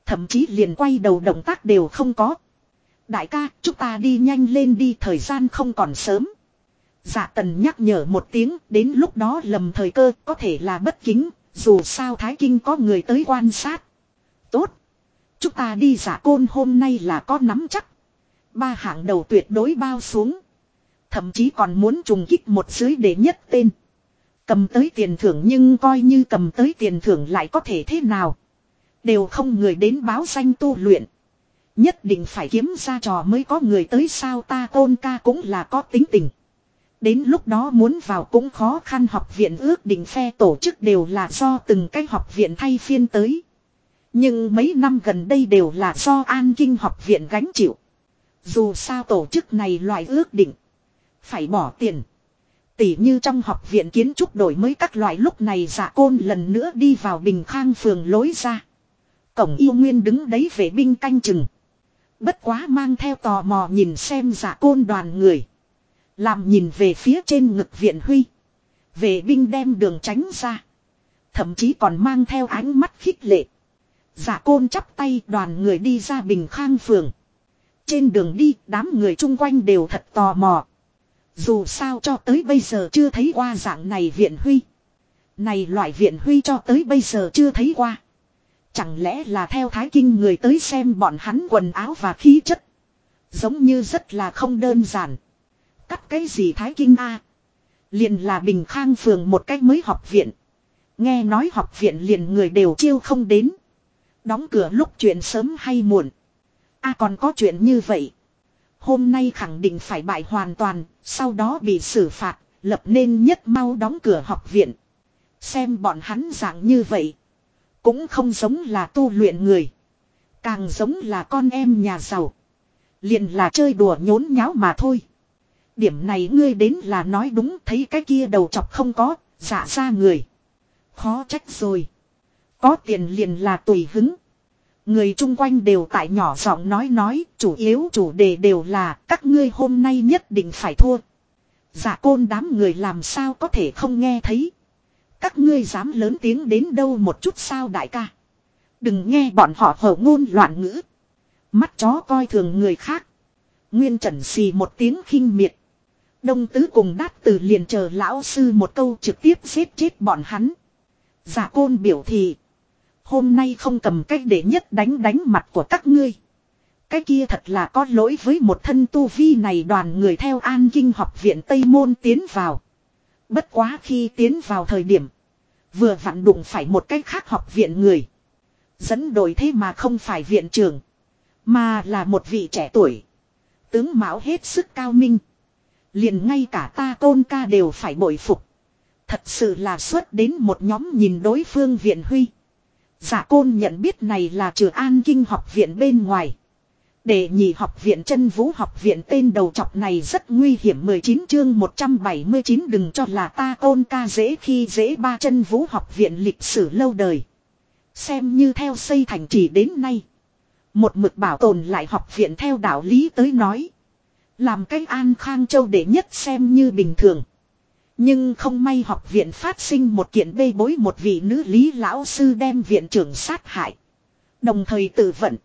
Thậm chí liền quay đầu động tác đều không có. Đại ca, chúng ta đi nhanh lên đi thời gian không còn sớm. Dạ tần nhắc nhở một tiếng, đến lúc đó lầm thời cơ có thể là bất kính, dù sao Thái Kinh có người tới quan sát. Tốt. Chúng ta đi giả côn hôm nay là có nắm chắc. Ba hạng đầu tuyệt đối bao xuống. Thậm chí còn muốn trùng kích một dưới để nhất tên. Cầm tới tiền thưởng nhưng coi như cầm tới tiền thưởng lại có thể thế nào. Đều không người đến báo danh tu luyện. Nhất định phải kiếm ra trò mới có người tới sao ta tôn ca cũng là có tính tình. Đến lúc đó muốn vào cũng khó khăn học viện ước định phe tổ chức đều là do từng cái học viện thay phiên tới. Nhưng mấy năm gần đây đều là do an kinh học viện gánh chịu. Dù sao tổ chức này loại ước định. Phải bỏ tiền. Tỉ như trong học viện kiến trúc đổi mới các loại lúc này giả côn lần nữa đi vào bình khang phường lối ra. Cổng yêu nguyên đứng đấy vệ binh canh chừng. Bất quá mang theo tò mò nhìn xem giả côn đoàn người. Làm nhìn về phía trên ngực viện huy. Vệ binh đem đường tránh ra. Thậm chí còn mang theo ánh mắt khích lệ. Giả côn chắp tay, đoàn người đi ra bình khang phường. Trên đường đi, đám người chung quanh đều thật tò mò. Dù sao cho tới bây giờ chưa thấy qua dạng này viện huy. Này loại viện huy cho tới bây giờ chưa thấy qua. Chẳng lẽ là theo thái kinh người tới xem bọn hắn quần áo và khí chất. Giống như rất là không đơn giản. Cắt cái gì thái kinh a Liền là bình khang phường một cách mới học viện. Nghe nói học viện liền người đều chiêu không đến. Đóng cửa lúc chuyện sớm hay muộn. a còn có chuyện như vậy. Hôm nay khẳng định phải bại hoàn toàn, sau đó bị xử phạt, lập nên nhất mau đóng cửa học viện. Xem bọn hắn dạng như vậy. Cũng không giống là tu luyện người. Càng giống là con em nhà giàu. Liền là chơi đùa nhốn nháo mà thôi. Điểm này ngươi đến là nói đúng thấy cái kia đầu chọc không có, giả ra người. Khó trách rồi. Có tiền liền là tùy hứng. Người chung quanh đều tại nhỏ giọng nói nói, chủ yếu chủ đề đều là các ngươi hôm nay nhất định phải thua. Dạ côn đám người làm sao có thể không nghe thấy. Các ngươi dám lớn tiếng đến đâu một chút sao đại ca. Đừng nghe bọn họ hở ngôn loạn ngữ. Mắt chó coi thường người khác. Nguyên trần xì một tiếng khinh miệt. Đông tứ cùng đát từ liền chờ lão sư một câu trực tiếp giết chết bọn hắn. Giả côn biểu thị. Hôm nay không cầm cách để nhất đánh đánh mặt của các ngươi. Cái kia thật là có lỗi với một thân tu vi này đoàn người theo an kinh học viện Tây Môn tiến vào. Bất quá khi tiến vào thời điểm. Vừa vặn đụng phải một cách khác học viện người. Dẫn đổi thế mà không phải viện trưởng. Mà là một vị trẻ tuổi. Tướng Mão hết sức cao minh. Liền ngay cả ta tôn ca đều phải bội phục. Thật sự là xuất đến một nhóm nhìn đối phương viện huy. Giả côn nhận biết này là trừ an kinh học viện bên ngoài. Để nhị học viện chân vũ học viện tên đầu chọc này rất nguy hiểm 19 chương 179 đừng cho là ta tôn ca dễ khi dễ ba chân vũ học viện lịch sử lâu đời. Xem như theo xây thành trì đến nay. Một mực bảo tồn lại học viện theo đạo lý tới nói. Làm cách an khang châu đệ nhất xem như bình thường. Nhưng không may học viện phát sinh một kiện bê bối một vị nữ lý lão sư đem viện trưởng sát hại. Đồng thời tự vận.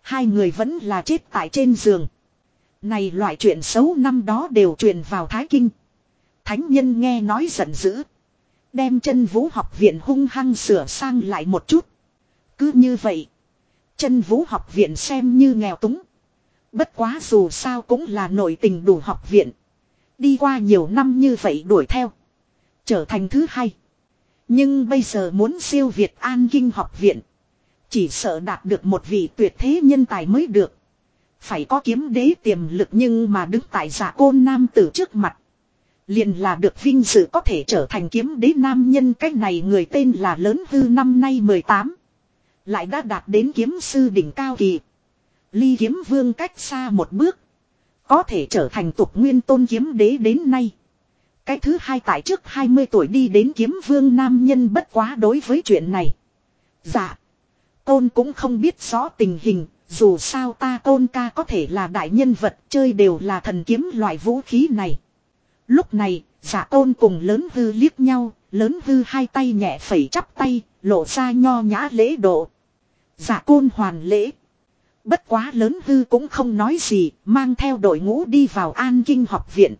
Hai người vẫn là chết tại trên giường. Này loại chuyện xấu năm đó đều truyền vào Thái Kinh. Thánh nhân nghe nói giận dữ. Đem chân vũ học viện hung hăng sửa sang lại một chút. Cứ như vậy. Chân vũ học viện xem như nghèo túng. Bất quá dù sao cũng là nội tình đủ học viện. Đi qua nhiều năm như vậy đuổi theo. Trở thành thứ hai. Nhưng bây giờ muốn siêu Việt An Kinh học viện. Chỉ sợ đạt được một vị tuyệt thế nhân tài mới được. Phải có kiếm đế tiềm lực nhưng mà đứng tại giả côn nam tử trước mặt. Liền là được vinh dự có thể trở thành kiếm đế nam nhân cách này người tên là lớn hư năm nay 18. Lại đã đạt đến kiếm sư đỉnh cao kỳ. Ly kiếm vương cách xa một bước. Có thể trở thành tục nguyên tôn kiếm đế đến nay. Cái thứ hai tại trước 20 tuổi đi đến kiếm vương nam nhân bất quá đối với chuyện này. Dạ. Tôn cũng không biết rõ tình hình, dù sao ta tôn ca có thể là đại nhân vật chơi đều là thần kiếm loại vũ khí này. Lúc này, giả tôn cùng lớn hư liếc nhau, lớn hư hai tay nhẹ phẩy chắp tay, lộ ra nho nhã lễ độ. Dạ giả côn hoàn lễ. Bất quá lớn hư cũng không nói gì, mang theo đội ngũ đi vào an kinh học viện.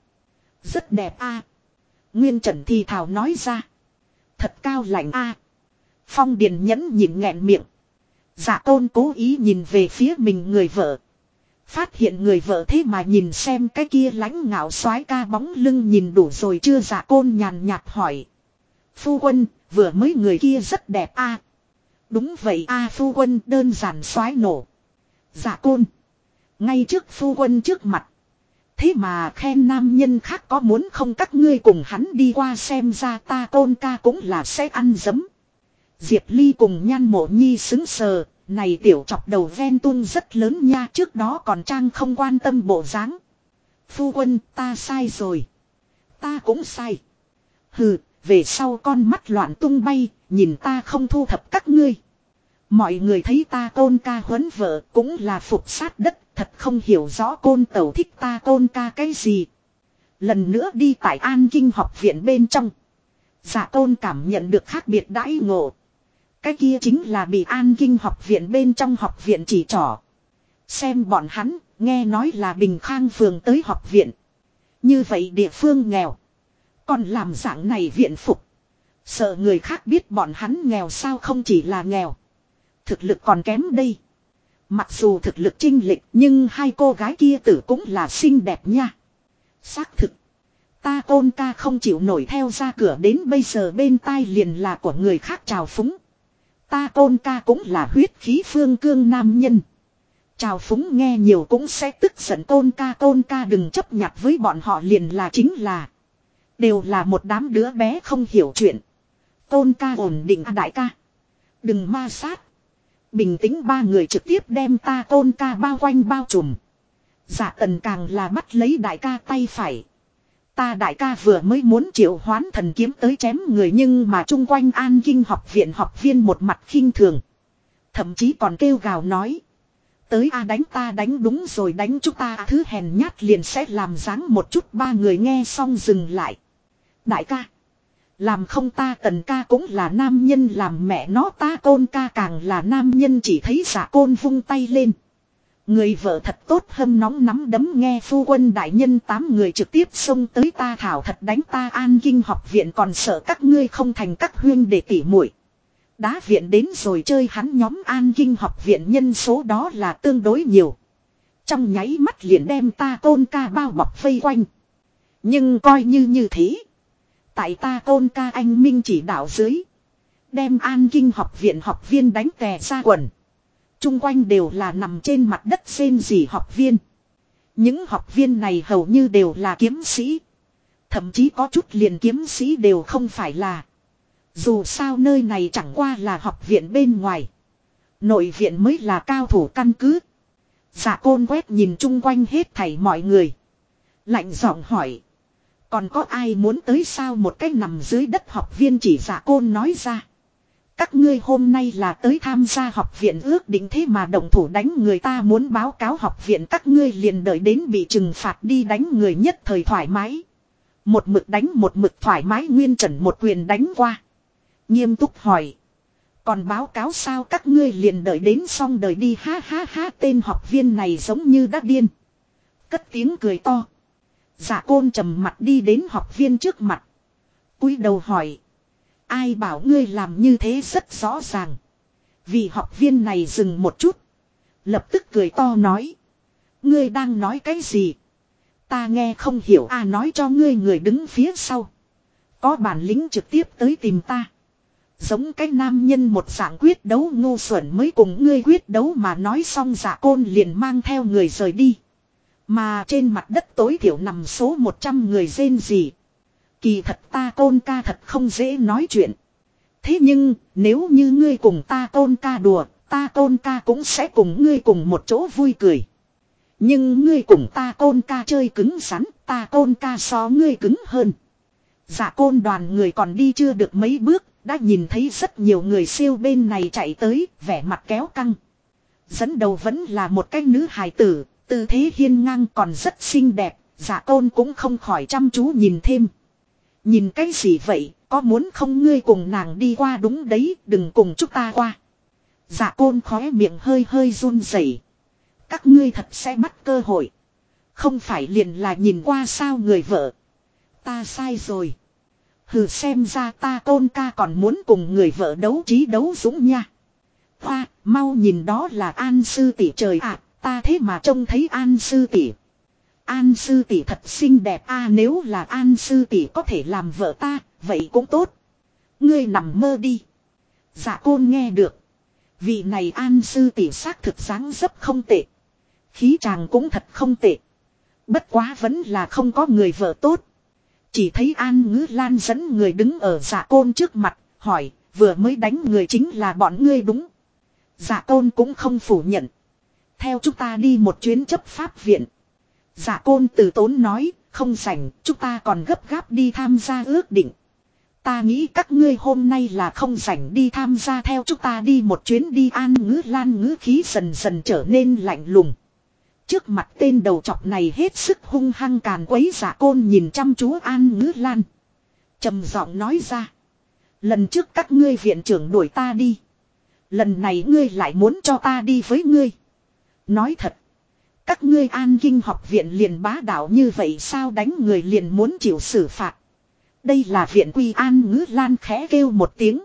Rất đẹp a Nguyên trần thì thảo nói ra. Thật cao lạnh a Phong điền nhẫn nhịn nghẹn miệng. Giả tôn cố ý nhìn về phía mình người vợ. Phát hiện người vợ thế mà nhìn xem cái kia lãnh ngạo soái ca bóng lưng nhìn đủ rồi chưa giả côn nhàn nhạt hỏi. Phu quân, vừa mới người kia rất đẹp a Đúng vậy a phu quân đơn giản soái nổ. Giả côn. Ngay trước phu quân trước mặt. Thế mà khen nam nhân khác có muốn không các ngươi cùng hắn đi qua xem ra ta tôn ca cũng là sẽ ăn dấm. Diệp Ly cùng nhan mộ nhi xứng sờ, này tiểu chọc đầu ven tuôn rất lớn nha trước đó còn trang không quan tâm bộ dáng. Phu quân ta sai rồi. Ta cũng sai. Hừ, về sau con mắt loạn tung bay, nhìn ta không thu thập các ngươi. Mọi người thấy ta tôn ca huấn vợ cũng là phục sát đất, thật không hiểu rõ côn tẩu thích ta tôn ca cái gì. Lần nữa đi tại An Kinh học viện bên trong. Giả tôn cảm nhận được khác biệt đãi ngộ. Cái kia chính là bị An Kinh học viện bên trong học viện chỉ trỏ. Xem bọn hắn, nghe nói là Bình Khang phường tới học viện. Như vậy địa phương nghèo. Còn làm dạng này viện phục. Sợ người khác biết bọn hắn nghèo sao không chỉ là nghèo. Thực lực còn kém đây. Mặc dù thực lực trinh lịch, nhưng hai cô gái kia tử cũng là xinh đẹp nha. Xác thực. Ta tôn ca không chịu nổi theo ra cửa đến bây giờ bên tai liền là của người khác trào phúng. Ta tôn ca cũng là huyết khí phương cương nam nhân. Chào phúng nghe nhiều cũng sẽ tức giận tôn ca tôn ca đừng chấp nhặt với bọn họ liền là chính là. Đều là một đám đứa bé không hiểu chuyện. Tôn ca ổn định, đại ca. Đừng ma sát. Bình tĩnh ba người trực tiếp đem ta tôn ca bao quanh bao trùm. Dạ tần càng là bắt lấy đại ca tay phải. Ta đại ca vừa mới muốn triệu hoán thần kiếm tới chém người nhưng mà chung quanh an kinh học viện học viên một mặt khinh thường. Thậm chí còn kêu gào nói. Tới a đánh ta đánh đúng rồi đánh chúng ta thứ hèn nhát liền sẽ làm dáng một chút ba người nghe xong dừng lại. Đại ca. Làm không ta tần ca cũng là nam nhân, làm mẹ nó ta côn ca càng là nam nhân, chỉ thấy giả côn vung tay lên. Người vợ thật tốt, hâm nóng nắm đấm nghe phu quân đại nhân tám người trực tiếp xông tới ta thảo thật đánh ta an kinh học viện, còn sợ các ngươi không thành các huyên để tỉ muội Đá viện đến rồi chơi hắn nhóm an kinh học viện nhân số đó là tương đối nhiều. Trong nháy mắt liền đem ta tôn ca bao bọc vây quanh. Nhưng coi như như thế. Tại ta côn ca anh Minh chỉ đạo dưới. Đem an kinh học viện học viên đánh tè ra quần. Trung quanh đều là nằm trên mặt đất xên gì học viên. Những học viên này hầu như đều là kiếm sĩ. Thậm chí có chút liền kiếm sĩ đều không phải là. Dù sao nơi này chẳng qua là học viện bên ngoài. Nội viện mới là cao thủ căn cứ. giả côn quét nhìn chung quanh hết thảy mọi người. Lạnh giọng hỏi. Còn có ai muốn tới sao một cách nằm dưới đất học viên chỉ giả côn nói ra. Các ngươi hôm nay là tới tham gia học viện ước định thế mà động thủ đánh người ta muốn báo cáo học viện các ngươi liền đợi đến bị trừng phạt đi đánh người nhất thời thoải mái. Một mực đánh một mực thoải mái nguyên trần một quyền đánh qua. Nghiêm túc hỏi. Còn báo cáo sao các ngươi liền đợi đến xong đời đi ha ha ha tên học viên này giống như đã điên. Cất tiếng cười to. Dạ côn trầm mặt đi đến học viên trước mặt. cúi đầu hỏi. Ai bảo ngươi làm như thế rất rõ ràng. Vì học viên này dừng một chút. Lập tức cười to nói. Ngươi đang nói cái gì? Ta nghe không hiểu a nói cho ngươi người đứng phía sau. Có bản lĩnh trực tiếp tới tìm ta. Giống cái nam nhân một dạng quyết đấu ngu xuẩn mới cùng ngươi quyết đấu mà nói xong giả côn liền mang theo người rời đi. Mà trên mặt đất tối thiểu nằm số 100 người rên gì. Kỳ thật ta tôn ca thật không dễ nói chuyện. Thế nhưng, nếu như ngươi cùng ta tôn ca đùa, ta tôn ca cũng sẽ cùng ngươi cùng một chỗ vui cười. Nhưng ngươi cùng ta tôn ca chơi cứng rắn, ta tôn ca so ngươi cứng hơn. Giả côn đoàn người còn đi chưa được mấy bước, đã nhìn thấy rất nhiều người siêu bên này chạy tới, vẻ mặt kéo căng. Dẫn đầu vẫn là một cái nữ hài tử, tư thế hiên ngang còn rất xinh đẹp, giả côn cũng không khỏi chăm chú nhìn thêm. Nhìn cái gì vậy, có muốn không ngươi cùng nàng đi qua đúng đấy, đừng cùng chúng ta qua. Giả côn khóe miệng hơi hơi run rẩy. Các ngươi thật sẽ bắt cơ hội. Không phải liền là nhìn qua sao người vợ. Ta sai rồi. Hừ xem ra ta tôn ca còn muốn cùng người vợ đấu trí đấu dũng nha. Hoa, mau nhìn đó là an sư tỷ trời ạ, ta thế mà trông thấy an sư tỷ. An sư tỷ thật xinh đẹp a nếu là an sư tỷ có thể làm vợ ta, vậy cũng tốt. Ngươi nằm mơ đi. Dạ côn nghe được. Vị này an sư tỷ xác thực dáng dấp không tệ. Khí chàng cũng thật không tệ. Bất quá vẫn là không có người vợ tốt. Chỉ thấy An Ngữ Lan dẫn người đứng ở dạ côn trước mặt, hỏi, vừa mới đánh người chính là bọn ngươi đúng. Dạ côn cũng không phủ nhận. Theo chúng ta đi một chuyến chấp pháp viện. giả côn từ tốn nói, không rảnh, chúng ta còn gấp gáp đi tham gia ước định. Ta nghĩ các ngươi hôm nay là không rảnh đi tham gia theo chúng ta đi một chuyến đi an ngữ lan ngữ khí dần dần trở nên lạnh lùng. Trước mặt tên đầu chọc này hết sức hung hăng càn quấy giả côn nhìn chăm chú An Ngữ Lan. trầm giọng nói ra. Lần trước các ngươi viện trưởng đuổi ta đi. Lần này ngươi lại muốn cho ta đi với ngươi. Nói thật. Các ngươi an kinh học viện liền bá đạo như vậy sao đánh người liền muốn chịu xử phạt. Đây là viện quy an ngữ lan khẽ kêu một tiếng.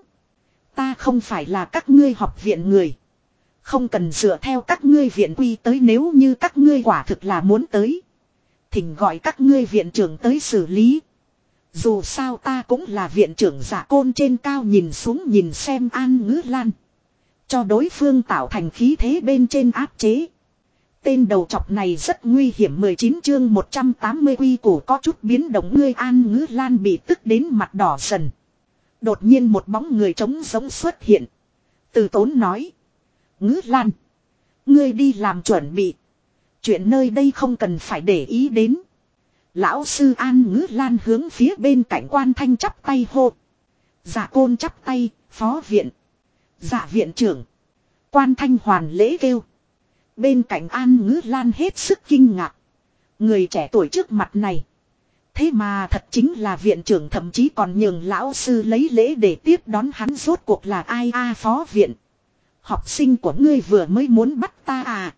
Ta không phải là các ngươi học viện người. Không cần dựa theo các ngươi viện quy tới nếu như các ngươi quả thực là muốn tới. Thỉnh gọi các ngươi viện trưởng tới xử lý. Dù sao ta cũng là viện trưởng giả côn trên cao nhìn xuống nhìn xem an ngữ lan. Cho đối phương tạo thành khí thế bên trên áp chế. Tên đầu chọc này rất nguy hiểm 19 chương 180 quy củ có chút biến động ngươi an ngữ lan bị tức đến mặt đỏ sần. Đột nhiên một bóng người trống giống xuất hiện. Từ tốn nói. Ngữ Lan. Ngươi đi làm chuẩn bị. Chuyện nơi đây không cần phải để ý đến. Lão sư An Ngữ Lan hướng phía bên cạnh quan thanh chắp tay hô. Dạ côn chắp tay, phó viện. Dạ viện trưởng. Quan thanh hoàn lễ kêu. Bên cạnh An Ngữ Lan hết sức kinh ngạc. Người trẻ tuổi trước mặt này. Thế mà thật chính là viện trưởng thậm chí còn nhường lão sư lấy lễ để tiếp đón hắn rốt cuộc là ai a phó viện. Học sinh của ngươi vừa mới muốn bắt ta à.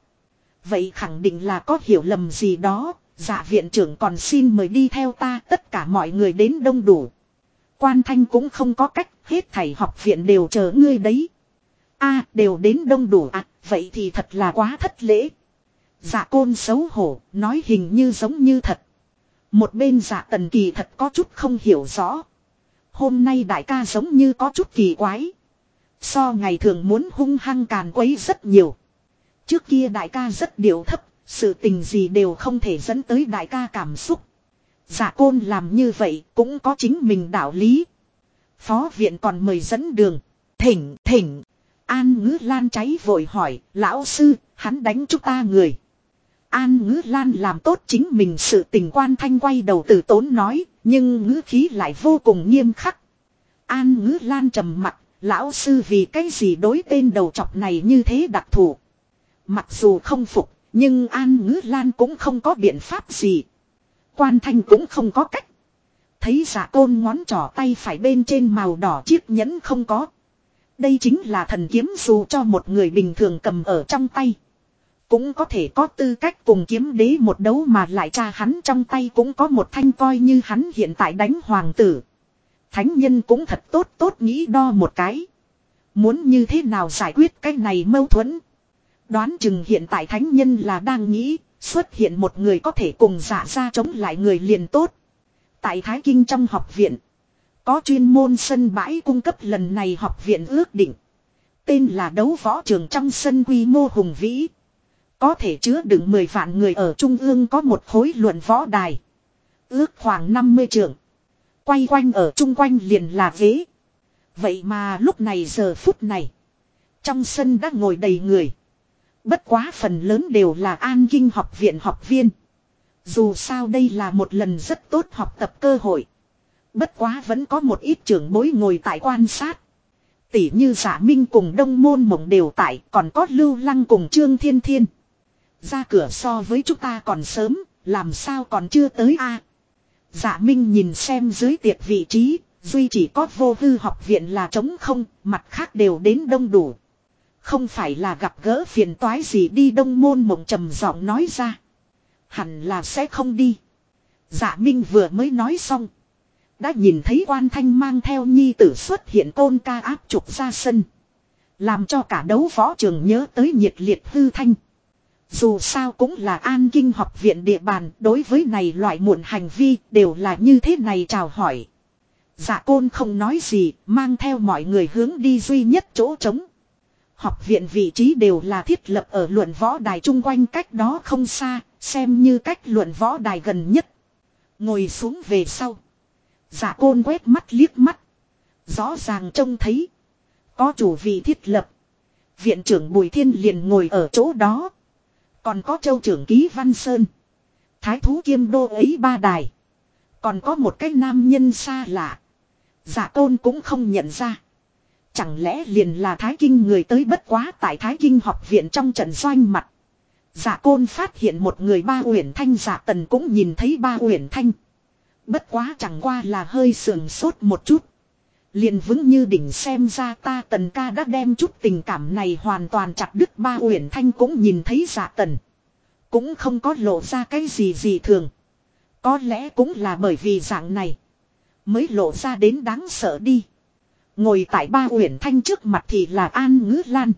Vậy khẳng định là có hiểu lầm gì đó. Dạ viện trưởng còn xin mời đi theo ta, tất cả mọi người đến đông đủ. Quan thanh cũng không có cách, hết thầy học viện đều chờ ngươi đấy a đều đến đông đủ à vậy thì thật là quá thất lễ. Dạ côn xấu hổ, nói hình như giống như thật. Một bên dạ tần kỳ thật có chút không hiểu rõ. Hôm nay đại ca giống như có chút kỳ quái. So ngày thường muốn hung hăng càn quấy rất nhiều. Trước kia đại ca rất điều thấp, sự tình gì đều không thể dẫn tới đại ca cảm xúc. Dạ côn làm như vậy cũng có chính mình đạo lý. Phó viện còn mời dẫn đường. Thỉnh, thỉnh. An ngữ lan cháy vội hỏi, lão sư, hắn đánh chúng ta người. An ngữ lan làm tốt chính mình sự tình quan thanh quay đầu từ tốn nói, nhưng ngữ khí lại vô cùng nghiêm khắc. An ngữ lan trầm mặt, lão sư vì cái gì đối tên đầu chọc này như thế đặc thù. Mặc dù không phục, nhưng An ngữ lan cũng không có biện pháp gì. Quan thanh cũng không có cách. Thấy giả tôn ngón trỏ tay phải bên trên màu đỏ chiếc nhẫn không có. Đây chính là thần kiếm dù cho một người bình thường cầm ở trong tay. Cũng có thể có tư cách cùng kiếm đế một đấu mà lại cha hắn trong tay cũng có một thanh coi như hắn hiện tại đánh hoàng tử. Thánh nhân cũng thật tốt tốt nghĩ đo một cái. Muốn như thế nào giải quyết cái này mâu thuẫn. Đoán chừng hiện tại thánh nhân là đang nghĩ, xuất hiện một người có thể cùng giả ra chống lại người liền tốt. Tại Thái Kinh trong học viện. Có chuyên môn sân bãi cung cấp lần này học viện ước định. Tên là đấu võ trường trong sân quy mô hùng vĩ. Có thể chứa đựng 10 vạn người ở trung ương có một khối luận võ đài. Ước khoảng 50 trường. Quay quanh ở chung quanh liền là ghế. Vậy mà lúc này giờ phút này. Trong sân đã ngồi đầy người. Bất quá phần lớn đều là an kinh học viện học viên. Dù sao đây là một lần rất tốt học tập cơ hội. Bất quá vẫn có một ít trưởng bối ngồi tại quan sát. Tỷ như giả minh cùng đông môn mộng đều tại còn có lưu lăng cùng trương thiên thiên. Ra cửa so với chúng ta còn sớm, làm sao còn chưa tới a Giả minh nhìn xem dưới tiệc vị trí, duy chỉ có vô hư học viện là trống không, mặt khác đều đến đông đủ. Không phải là gặp gỡ phiền toái gì đi đông môn mộng trầm giọng nói ra. Hẳn là sẽ không đi. Dạ Minh vừa mới nói xong. Đã nhìn thấy quan thanh mang theo nhi tử xuất hiện tôn ca áp trục ra sân. Làm cho cả đấu võ trường nhớ tới nhiệt liệt hư thanh. Dù sao cũng là an kinh học viện địa bàn đối với này loại muộn hành vi đều là như thế này chào hỏi. Dạ côn không nói gì mang theo mọi người hướng đi duy nhất chỗ trống. Học viện vị trí đều là thiết lập ở luận võ đài chung quanh cách đó không xa, xem như cách luận võ đài gần nhất. Ngồi xuống về sau. Giả côn quét mắt liếc mắt. Rõ ràng trông thấy. Có chủ vị thiết lập. Viện trưởng Bùi Thiên liền ngồi ở chỗ đó. Còn có châu trưởng Ký Văn Sơn. Thái thú kiêm đô ấy ba đài. Còn có một cái nam nhân xa lạ. Giả côn cũng không nhận ra. Chẳng lẽ liền là Thái Kinh người tới bất quá tại Thái Kinh học viện trong trận doanh mặt. Giả côn phát hiện một người ba uyển thanh, giả tần cũng nhìn thấy ba uyển thanh. Bất quá chẳng qua là hơi sườn sốt một chút. Liền vững như đỉnh xem ra ta tần ca đã đem chút tình cảm này hoàn toàn chặt đứt ba uyển thanh cũng nhìn thấy giả tần. Cũng không có lộ ra cái gì gì thường. Có lẽ cũng là bởi vì dạng này. Mới lộ ra đến đáng sợ đi. Ngồi tại ba uyển thanh trước mặt thì là An Ngữ Lan.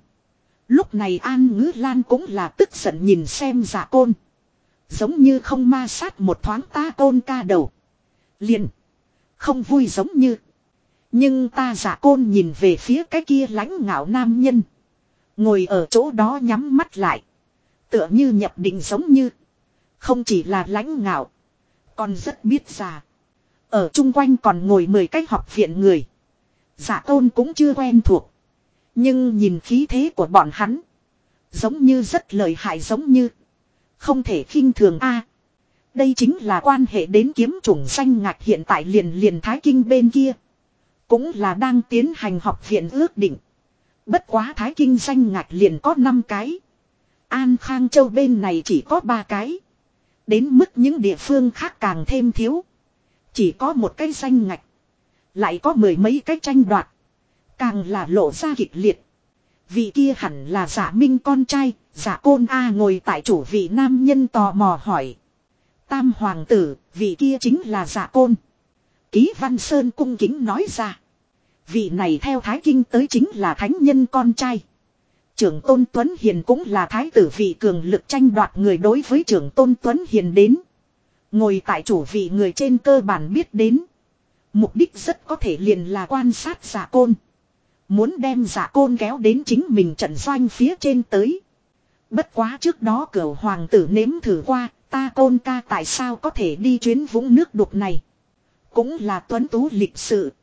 Lúc này An Ngữ Lan cũng là tức giận nhìn xem giả côn. Giống như không ma sát một thoáng ta côn ca đầu. Liền. Không vui giống như. Nhưng ta giả côn nhìn về phía cái kia lãnh ngạo nam nhân. Ngồi ở chỗ đó nhắm mắt lại. Tựa như nhập định giống như. Không chỉ là lãnh ngạo. Còn rất biết già. Ở chung quanh còn ngồi 10 cái học viện người. Giả tôn cũng chưa quen thuộc. Nhưng nhìn khí thế của bọn hắn. Giống như rất lợi hại giống như. Không thể khinh thường a đây chính là quan hệ đến kiếm chủng xanh ngạch hiện tại liền liền thái kinh bên kia. Cũng là đang tiến hành học viện ước định. Bất quá thái kinh xanh ngạch liền có 5 cái. An Khang Châu bên này chỉ có 3 cái. Đến mức những địa phương khác càng thêm thiếu. Chỉ có một cái xanh ngạch. Lại có mười mấy cái tranh đoạt. Càng là lộ ra kịch liệt. Vị kia hẳn là giả minh con trai, giả côn A ngồi tại chủ vị nam nhân tò mò hỏi. Tam hoàng tử, vị kia chính là giả côn. Ký Văn Sơn cung kính nói ra. Vị này theo Thái Kinh tới chính là thánh nhân con trai. Trưởng Tôn Tuấn Hiền cũng là thái tử vị cường lực tranh đoạt người đối với trưởng Tôn Tuấn Hiền đến. Ngồi tại chủ vị người trên cơ bản biết đến. Mục đích rất có thể liền là quan sát giả côn. Muốn đem giả côn kéo đến chính mình trận doanh phía trên tới. Bất quá trước đó cửa hoàng tử nếm thử qua, ta côn ca tại sao có thể đi chuyến vũng nước đục này. Cũng là tuấn tú lịch sự.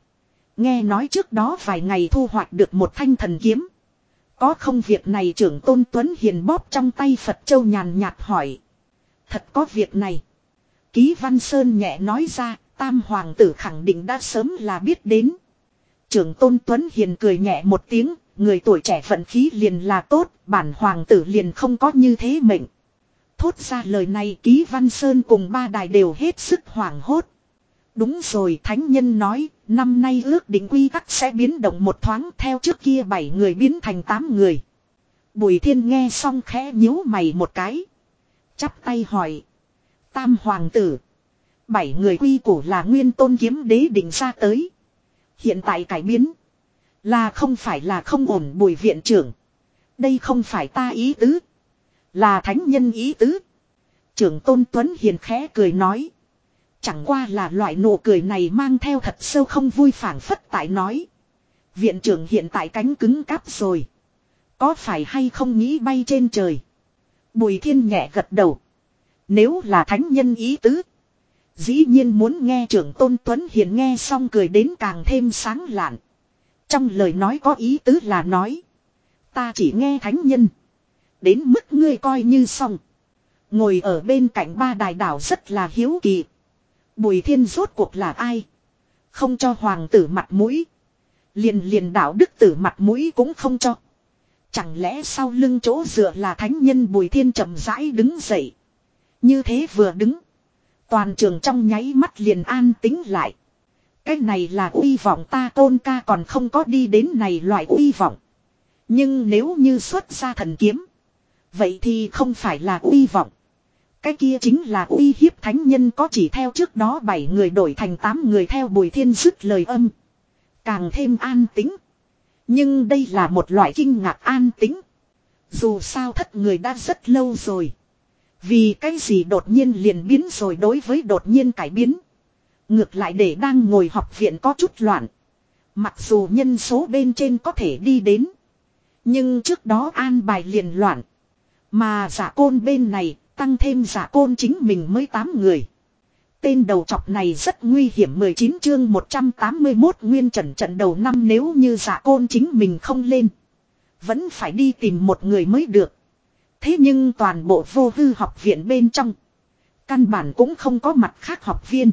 Nghe nói trước đó vài ngày thu hoạch được một thanh thần kiếm. Có không việc này trưởng tôn tuấn hiền bóp trong tay Phật Châu nhàn nhạt hỏi. Thật có việc này. Ký Văn Sơn nhẹ nói ra, tam hoàng tử khẳng định đã sớm là biết đến. Trưởng tôn tuấn hiền cười nhẹ một tiếng, người tuổi trẻ vận khí liền là tốt, bản hoàng tử liền không có như thế mệnh. Thốt ra lời này ký Văn Sơn cùng ba đài đều hết sức hoảng hốt. Đúng rồi thánh nhân nói, năm nay ước định quy tắc sẽ biến động một thoáng theo trước kia bảy người biến thành tám người. Bùi thiên nghe xong khẽ nhíu mày một cái. Chắp tay hỏi. Tam hoàng tử. Bảy người quy củ là nguyên tôn kiếm đế định ra tới. Hiện tại cải biến. Là không phải là không ổn bùi viện trưởng. Đây không phải ta ý tứ. Là thánh nhân ý tứ. Trưởng tôn tuấn hiền khẽ cười nói. Chẳng qua là loại nụ cười này mang theo thật sâu không vui phản phất tại nói. Viện trưởng hiện tại cánh cứng cáp rồi. Có phải hay không nghĩ bay trên trời. Bùi thiên nhẹ gật đầu. Nếu là thánh nhân ý tứ. Dĩ nhiên muốn nghe trưởng tôn tuấn hiền nghe xong cười đến càng thêm sáng lạn. Trong lời nói có ý tứ là nói. Ta chỉ nghe thánh nhân. Đến mức ngươi coi như xong. Ngồi ở bên cạnh ba đài đảo rất là hiếu kỳ. Bùi thiên rốt cuộc là ai? Không cho hoàng tử mặt mũi. Liền liền đạo đức tử mặt mũi cũng không cho. Chẳng lẽ sau lưng chỗ dựa là thánh nhân bùi thiên chậm rãi đứng dậy. Như thế vừa đứng. Toàn trường trong nháy mắt liền an tính lại. Cái này là uy vọng ta tôn ca còn không có đi đến này loại uy vọng. Nhưng nếu như xuất ra thần kiếm. Vậy thì không phải là uy vọng. Cái kia chính là uy hiếp thánh nhân có chỉ theo trước đó 7 người đổi thành 8 người theo bùi thiên dứt lời âm. Càng thêm an tính. Nhưng đây là một loại kinh ngạc an tính. Dù sao thất người đã rất lâu rồi. Vì cái gì đột nhiên liền biến rồi đối với đột nhiên cải biến. Ngược lại để đang ngồi học viện có chút loạn. Mặc dù nhân số bên trên có thể đi đến. Nhưng trước đó an bài liền loạn. Mà giả côn bên này tăng thêm giả côn chính mình mới 8 người. Tên đầu chọc này rất nguy hiểm 19 chương 181 nguyên trần trận đầu năm nếu như giả côn chính mình không lên. Vẫn phải đi tìm một người mới được. Thế nhưng toàn bộ vô hư học viện bên trong. Căn bản cũng không có mặt khác học viên.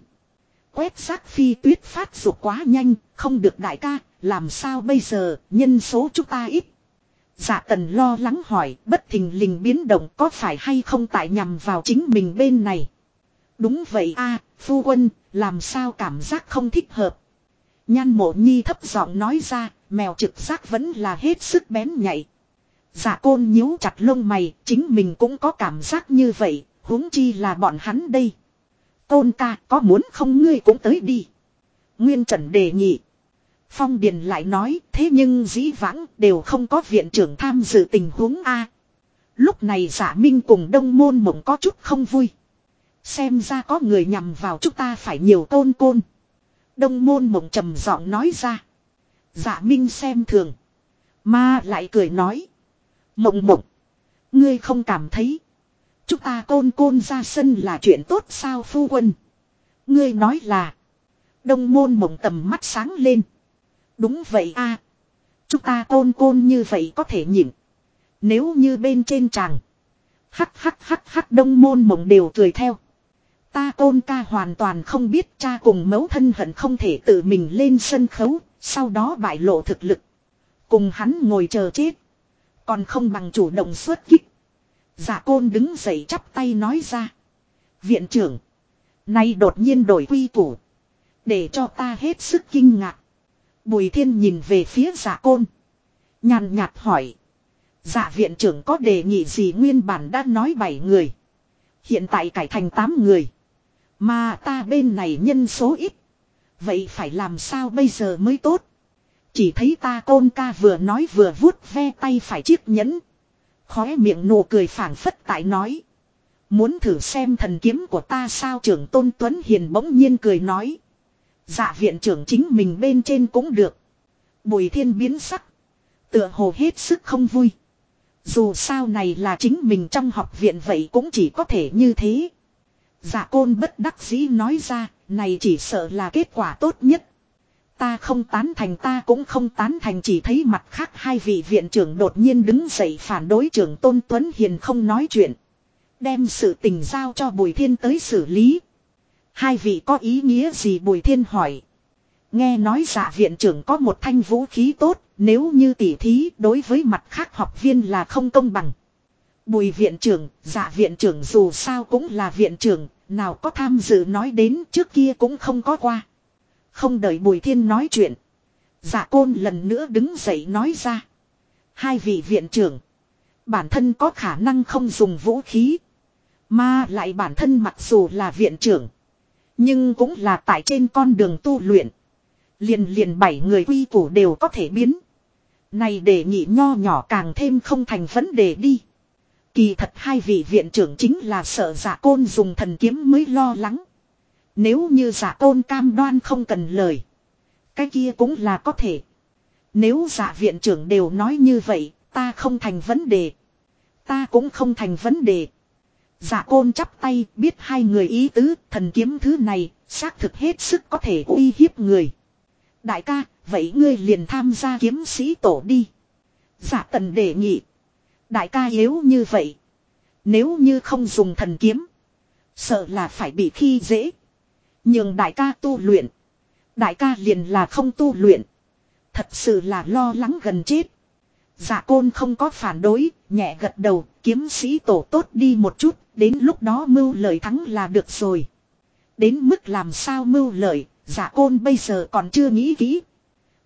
Quét xác phi tuyết phát dục quá nhanh, không được đại ca, làm sao bây giờ, nhân số chúng ta ít. Dạ tần lo lắng hỏi, bất thình lình biến động có phải hay không tại nhằm vào chính mình bên này. Đúng vậy a phu quân, làm sao cảm giác không thích hợp. Nhan mộ nhi thấp giọng nói ra, mèo trực giác vẫn là hết sức bén nhạy. Dạ côn nhíu chặt lông mày, chính mình cũng có cảm giác như vậy, huống chi là bọn hắn đây. Côn ca có muốn không ngươi cũng tới đi. Nguyên Trần đề nghị. Phong Điền lại nói, thế nhưng dĩ vãng đều không có viện trưởng tham dự tình huống A. Lúc này giả minh cùng đông môn mộng có chút không vui. Xem ra có người nhằm vào chúng ta phải nhiều tôn côn. Đông môn mộng trầm giọng nói ra. Giả minh xem thường. Mà lại cười nói. Mộng mộng. Ngươi không cảm thấy. Chúng ta côn côn ra sân là chuyện tốt sao phu quân. Ngươi nói là. Đông môn mộng tầm mắt sáng lên. Đúng vậy a Chúng ta côn côn như vậy có thể nhịn. Nếu như bên trên chàng. Hắc hắc hắc hắc đông môn mộng đều cười theo. Ta côn ca hoàn toàn không biết cha cùng mấu thân hận không thể tự mình lên sân khấu. Sau đó bại lộ thực lực. Cùng hắn ngồi chờ chết. Còn không bằng chủ động xuất kích. Giả côn đứng dậy chắp tay nói ra. Viện trưởng. Nay đột nhiên đổi quy củ. Để cho ta hết sức kinh ngạc. Bùi thiên nhìn về phía giả côn. Nhàn nhạt hỏi. Dạ viện trưởng có đề nghị gì nguyên bản đã nói 7 người. Hiện tại cải thành 8 người. Mà ta bên này nhân số ít. Vậy phải làm sao bây giờ mới tốt? Chỉ thấy ta côn ca vừa nói vừa vuốt ve tay phải chiếc nhẫn. Khóe miệng nụ cười phảng phất tại nói. Muốn thử xem thần kiếm của ta sao trưởng tôn tuấn hiền bỗng nhiên cười nói. Dạ viện trưởng chính mình bên trên cũng được. Bùi thiên biến sắc. Tựa hồ hết sức không vui. Dù sao này là chính mình trong học viện vậy cũng chỉ có thể như thế. Dạ côn bất đắc dĩ nói ra, này chỉ sợ là kết quả tốt nhất. Ta không tán thành ta cũng không tán thành chỉ thấy mặt khác hai vị viện trưởng đột nhiên đứng dậy phản đối trưởng Tôn Tuấn Hiền không nói chuyện. Đem sự tình giao cho Bùi Thiên tới xử lý. Hai vị có ý nghĩa gì Bùi Thiên hỏi. Nghe nói giả viện trưởng có một thanh vũ khí tốt, nếu như tỉ thí đối với mặt khác học viên là không công bằng. Bùi viện trưởng, giả viện trưởng dù sao cũng là viện trưởng, nào có tham dự nói đến trước kia cũng không có qua. Không đợi Bùi Thiên nói chuyện. giả côn lần nữa đứng dậy nói ra. Hai vị viện trưởng. Bản thân có khả năng không dùng vũ khí. Mà lại bản thân mặc dù là viện trưởng. Nhưng cũng là tại trên con đường tu luyện. Liền liền bảy người quy củ đều có thể biến. Này để nhị nho nhỏ càng thêm không thành vấn đề đi. Kỳ thật hai vị viện trưởng chính là sợ giả côn dùng thần kiếm mới lo lắng. Nếu như giả côn cam đoan không cần lời. Cái kia cũng là có thể. Nếu giả viện trưởng đều nói như vậy, ta không thành vấn đề. Ta cũng không thành vấn đề. Dạ Giả côn chắp tay biết hai người ý tứ, thần kiếm thứ này, xác thực hết sức có thể uy hiếp người. Đại ca, vậy ngươi liền tham gia kiếm sĩ tổ đi. Giả tần đề nghị. Đại ca yếu như vậy. Nếu như không dùng thần kiếm. Sợ là phải bị khi dễ. Nhưng đại ca tu luyện. Đại ca liền là không tu luyện. Thật sự là lo lắng gần chết dạ côn không có phản đối, nhẹ gật đầu, kiếm sĩ tổ tốt đi một chút, đến lúc đó mưu lợi thắng là được rồi. Đến mức làm sao mưu lợi, dạ côn bây giờ còn chưa nghĩ kỹ.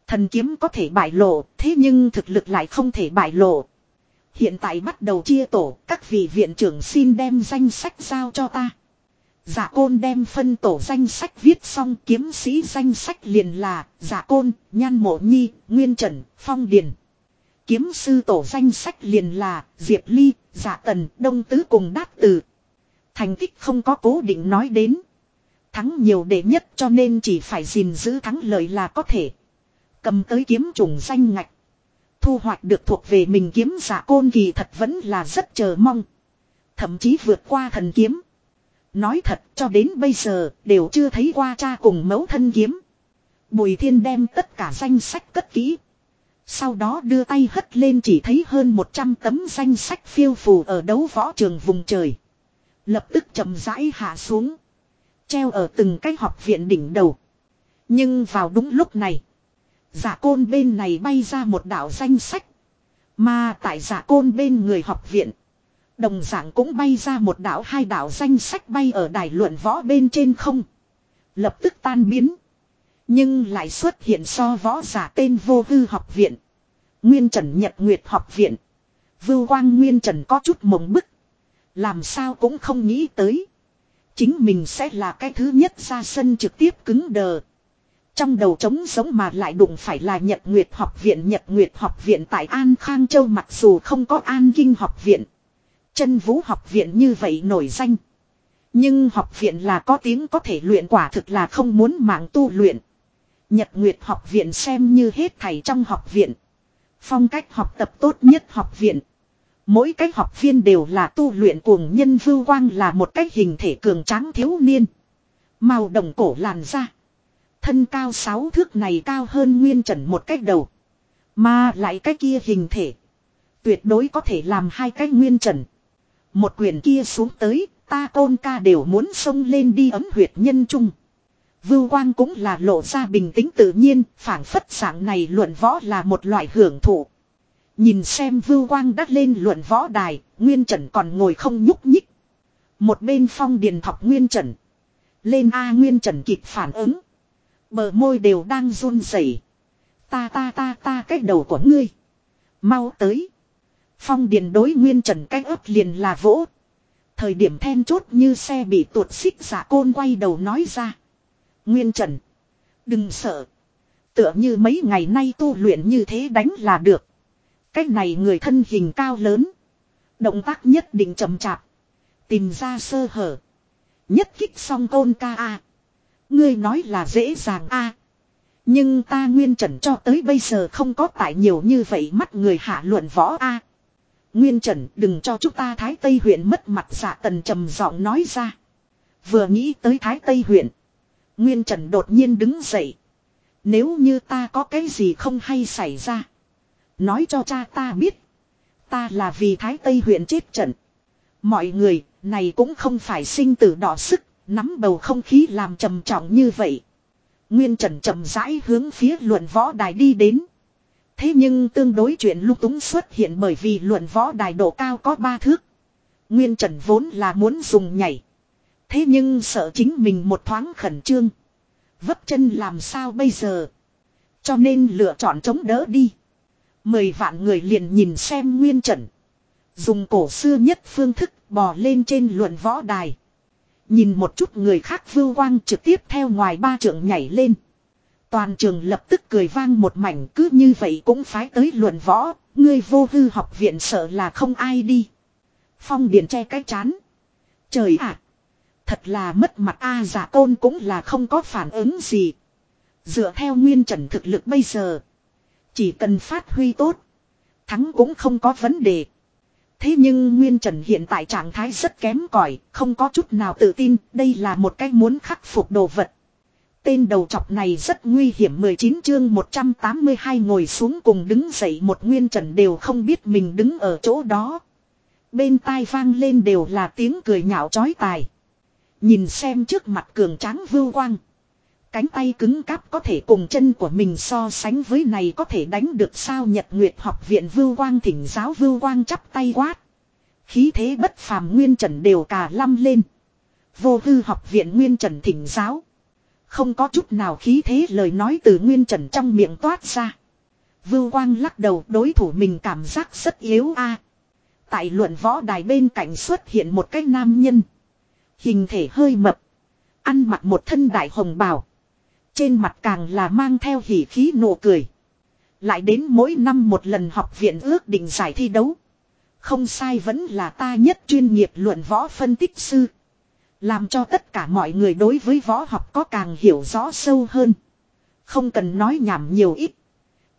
Thần kiếm có thể bại lộ, thế nhưng thực lực lại không thể bại lộ. Hiện tại bắt đầu chia tổ, các vị viện trưởng xin đem danh sách giao cho ta. Giả côn đem phân tổ danh sách viết xong kiếm sĩ danh sách liền là giả côn, nhan mộ nhi, nguyên trần, phong điền. Kiếm sư tổ danh sách liền là Diệp Ly, Giả Tần, Đông Tứ cùng Đát tử Thành tích không có cố định nói đến. Thắng nhiều đệ nhất cho nên chỉ phải gìn giữ thắng lợi là có thể. Cầm tới kiếm trùng danh ngạch. Thu hoạch được thuộc về mình kiếm giả côn kỳ thật vẫn là rất chờ mong. Thậm chí vượt qua thần kiếm. Nói thật cho đến bây giờ đều chưa thấy qua cha cùng mẫu thân kiếm. Bùi thiên đem tất cả danh sách cất kỹ. Sau đó đưa tay hất lên chỉ thấy hơn 100 tấm danh sách phiêu phù ở đấu võ trường vùng trời. Lập tức chậm rãi hạ xuống. Treo ở từng cái học viện đỉnh đầu. Nhưng vào đúng lúc này. Giả côn bên này bay ra một đạo danh sách. Mà tại giả côn bên người học viện. Đồng dạng cũng bay ra một đạo hai đạo danh sách bay ở đài luận võ bên trên không. Lập tức tan biến. Nhưng lại xuất hiện so võ giả tên vô hư học viện. Nguyên Trần Nhật Nguyệt học viện. Vưu Quang Nguyên Trần có chút mộng bức. Làm sao cũng không nghĩ tới. Chính mình sẽ là cái thứ nhất ra sân trực tiếp cứng đờ. Trong đầu trống sống mà lại đụng phải là Nhật Nguyệt học viện Nhật Nguyệt học viện tại An Khang Châu mặc dù không có An Kinh học viện. Chân vũ học viện như vậy nổi danh. Nhưng học viện là có tiếng có thể luyện quả thực là không muốn mạng tu luyện. Nhật Nguyệt học viện xem như hết thầy trong học viện. Phong cách học tập tốt nhất học viện. Mỗi cái học viên đều là tu luyện cuồng nhân vưu quang là một cách hình thể cường tráng thiếu niên. Màu đồng cổ làn da. Thân cao sáu thước này cao hơn nguyên trần một cách đầu. Mà lại cái kia hình thể. Tuyệt đối có thể làm hai cái nguyên trần. Một quyền kia xuống tới, ta côn ca đều muốn xông lên đi ấm huyệt nhân trung. Vưu Quang cũng là lộ ra bình tĩnh tự nhiên, phản phất dạng này luận võ là một loại hưởng thụ. Nhìn xem Vưu Quang đắt lên luận võ đài, Nguyên Trần còn ngồi không nhúc nhích. Một bên phong điền thọc Nguyên Trần. Lên A Nguyên Trần kịp phản ứng. Bờ môi đều đang run rẩy. Ta ta ta ta cái đầu của ngươi. Mau tới. Phong điền đối Nguyên Trần cái ấp liền là vỗ. Thời điểm then chốt như xe bị tuột xích giả côn quay đầu nói ra. Nguyên Trần. Đừng sợ. Tựa như mấy ngày nay tu luyện như thế đánh là được. Cách này người thân hình cao lớn. Động tác nhất định chậm chạp. Tìm ra sơ hở. Nhất kích song côn ca a. Ngươi nói là dễ dàng a. Nhưng ta nguyên trần cho tới bây giờ không có tại nhiều như vậy mắt người hạ luận võ a. Nguyên trần, đừng cho chúng ta Thái Tây huyện mất mặt giả tần trầm giọng nói ra. Vừa nghĩ tới Thái Tây huyện. Nguyên trần đột nhiên đứng dậy. Nếu như ta có cái gì không hay xảy ra. Nói cho cha ta biết. Ta là vì Thái Tây huyện chết trận. Mọi người, này cũng không phải sinh tử đỏ sức, nắm bầu không khí làm trầm trọng như vậy. Nguyên Trần chậm rãi hướng phía luận võ đài đi đến. Thế nhưng tương đối chuyện lúc túng xuất hiện bởi vì luận võ đài độ cao có ba thước. Nguyên Trần vốn là muốn dùng nhảy. Thế nhưng sợ chính mình một thoáng khẩn trương. Vấp chân làm sao bây giờ. Cho nên lựa chọn chống đỡ đi. Mười vạn người liền nhìn xem Nguyên trận Dùng cổ xưa nhất phương thức bò lên trên luận võ đài. Nhìn một chút người khác vưu quang trực tiếp theo ngoài ba trưởng nhảy lên. Toàn trường lập tức cười vang một mảnh cứ như vậy cũng phái tới luận võ, ngươi vô hư học viện sợ là không ai đi. Phong điền che cái chán. Trời ạ! Thật là mất mặt A giả tôn cũng là không có phản ứng gì. Dựa theo nguyên trần thực lực bây giờ. Chỉ cần phát huy tốt. Thắng cũng không có vấn đề. Thế nhưng Nguyên Trần hiện tại trạng thái rất kém cỏi, không có chút nào tự tin, đây là một cái muốn khắc phục đồ vật. Tên đầu chọc này rất nguy hiểm 19 chương 182 ngồi xuống cùng đứng dậy một Nguyên Trần đều không biết mình đứng ở chỗ đó. Bên tai vang lên đều là tiếng cười nhạo chói tai. Nhìn xem trước mặt cường tráng vưu quang. Cánh tay cứng cáp có thể cùng chân của mình so sánh với này có thể đánh được sao Nhật Nguyệt học viện vưu quang thỉnh giáo vưu quang chắp tay quát. Khí thế bất phàm nguyên trần đều cà lăm lên. Vô hư học viện nguyên trần thỉnh giáo. Không có chút nào khí thế lời nói từ nguyên trần trong miệng toát ra. Vưu quang lắc đầu đối thủ mình cảm giác rất yếu a. Tại luận võ đài bên cạnh xuất hiện một cái nam nhân. Hình thể hơi mập. Ăn mặc một thân đại hồng bào. Trên mặt càng là mang theo hỉ khí nụ cười. Lại đến mỗi năm một lần học viện ước định giải thi đấu. Không sai vẫn là ta nhất chuyên nghiệp luận võ phân tích sư. Làm cho tất cả mọi người đối với võ học có càng hiểu rõ sâu hơn. Không cần nói nhảm nhiều ít.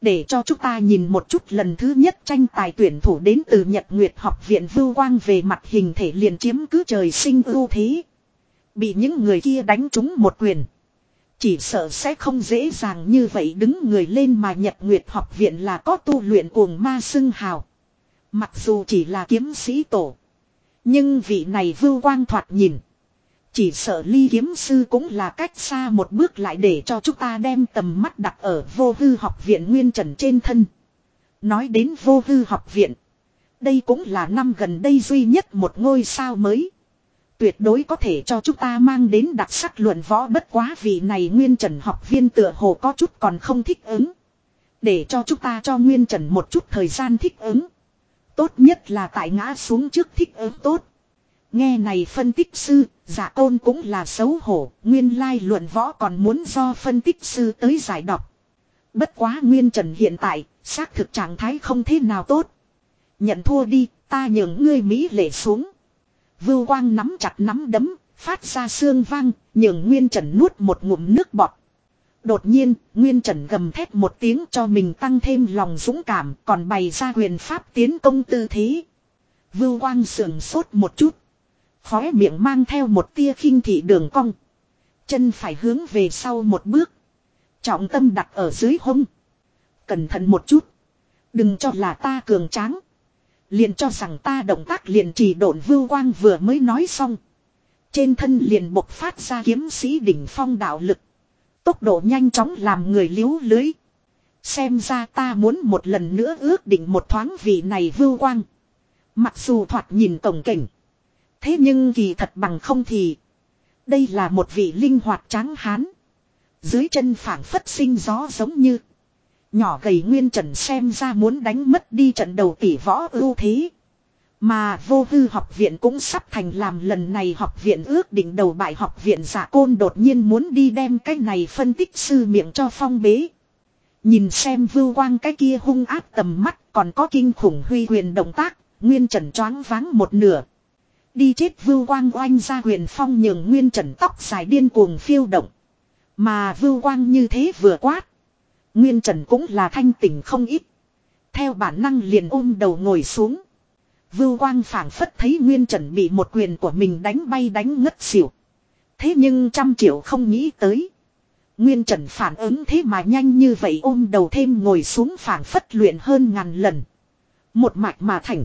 Để cho chúng ta nhìn một chút lần thứ nhất tranh tài tuyển thủ đến từ Nhật Nguyệt học viện Vưu Quang về mặt hình thể liền chiếm cứ trời sinh ưu thế. Bị những người kia đánh trúng một quyền. Chỉ sợ sẽ không dễ dàng như vậy đứng người lên mà Nhật Nguyệt học viện là có tu luyện cuồng ma xưng hào. Mặc dù chỉ là kiếm sĩ tổ. Nhưng vị này vưu quang thoạt nhìn. Chỉ sợ ly kiếm sư cũng là cách xa một bước lại để cho chúng ta đem tầm mắt đặt ở vô hư học viện nguyên trần trên thân. Nói đến vô hư học viện. Đây cũng là năm gần đây duy nhất một ngôi sao mới. Tuyệt đối có thể cho chúng ta mang đến đặc sắc luận võ bất quá vì này Nguyên Trần học viên tựa hồ có chút còn không thích ứng. Để cho chúng ta cho Nguyên Trần một chút thời gian thích ứng. Tốt nhất là tại ngã xuống trước thích ứng tốt. Nghe này phân tích sư, giả côn cũng là xấu hổ, nguyên lai luận võ còn muốn do phân tích sư tới giải đọc. Bất quá Nguyên Trần hiện tại, xác thực trạng thái không thế nào tốt. Nhận thua đi, ta nhường ngươi Mỹ lệ xuống. Vưu quang nắm chặt nắm đấm, phát ra xương vang, nhường Nguyên Trần nuốt một ngụm nước bọt. Đột nhiên, Nguyên Trần gầm thét một tiếng cho mình tăng thêm lòng dũng cảm, còn bày ra huyền pháp tiến công tư thế. Vưu quang sườn sốt một chút. Khóe miệng mang theo một tia khinh thị đường cong. Chân phải hướng về sau một bước. Trọng tâm đặt ở dưới hông. Cẩn thận một chút. Đừng cho là ta cường tráng. Liền cho rằng ta động tác liền chỉ độn vưu quang vừa mới nói xong. Trên thân liền bộc phát ra kiếm sĩ đỉnh phong đạo lực. Tốc độ nhanh chóng làm người liếu lưới. Xem ra ta muốn một lần nữa ước định một thoáng vị này vưu quang. Mặc dù thoạt nhìn tổng cảnh. Thế nhưng kỳ thật bằng không thì. Đây là một vị linh hoạt tráng hán. Dưới chân phảng phất sinh gió giống như. Nhỏ gầy nguyên trần xem ra muốn đánh mất đi trận đầu tỷ võ ưu thế. Mà vô hư học viện cũng sắp thành làm lần này học viện ước định đầu bại học viện giả côn đột nhiên muốn đi đem cái này phân tích sư miệng cho phong bế. Nhìn xem vưu quang cái kia hung áp tầm mắt còn có kinh khủng huy quyền động tác, Nguyên Trần choáng váng một nửa. Đi chết vưu quang oanh ra huyền phong nhường Nguyên Trần tóc dài điên cuồng phiêu động. Mà vưu quang như thế vừa quát. Nguyên Trần cũng là thanh tỉnh không ít. Theo bản năng liền ôm đầu ngồi xuống. Vưu quang phảng phất thấy Nguyên Trần bị một quyền của mình đánh bay đánh ngất xỉu. Thế nhưng trăm triệu không nghĩ tới. Nguyên Trần phản ứng thế mà nhanh như vậy ôm đầu thêm ngồi xuống phảng phất luyện hơn ngàn lần. Một mạch mà thành.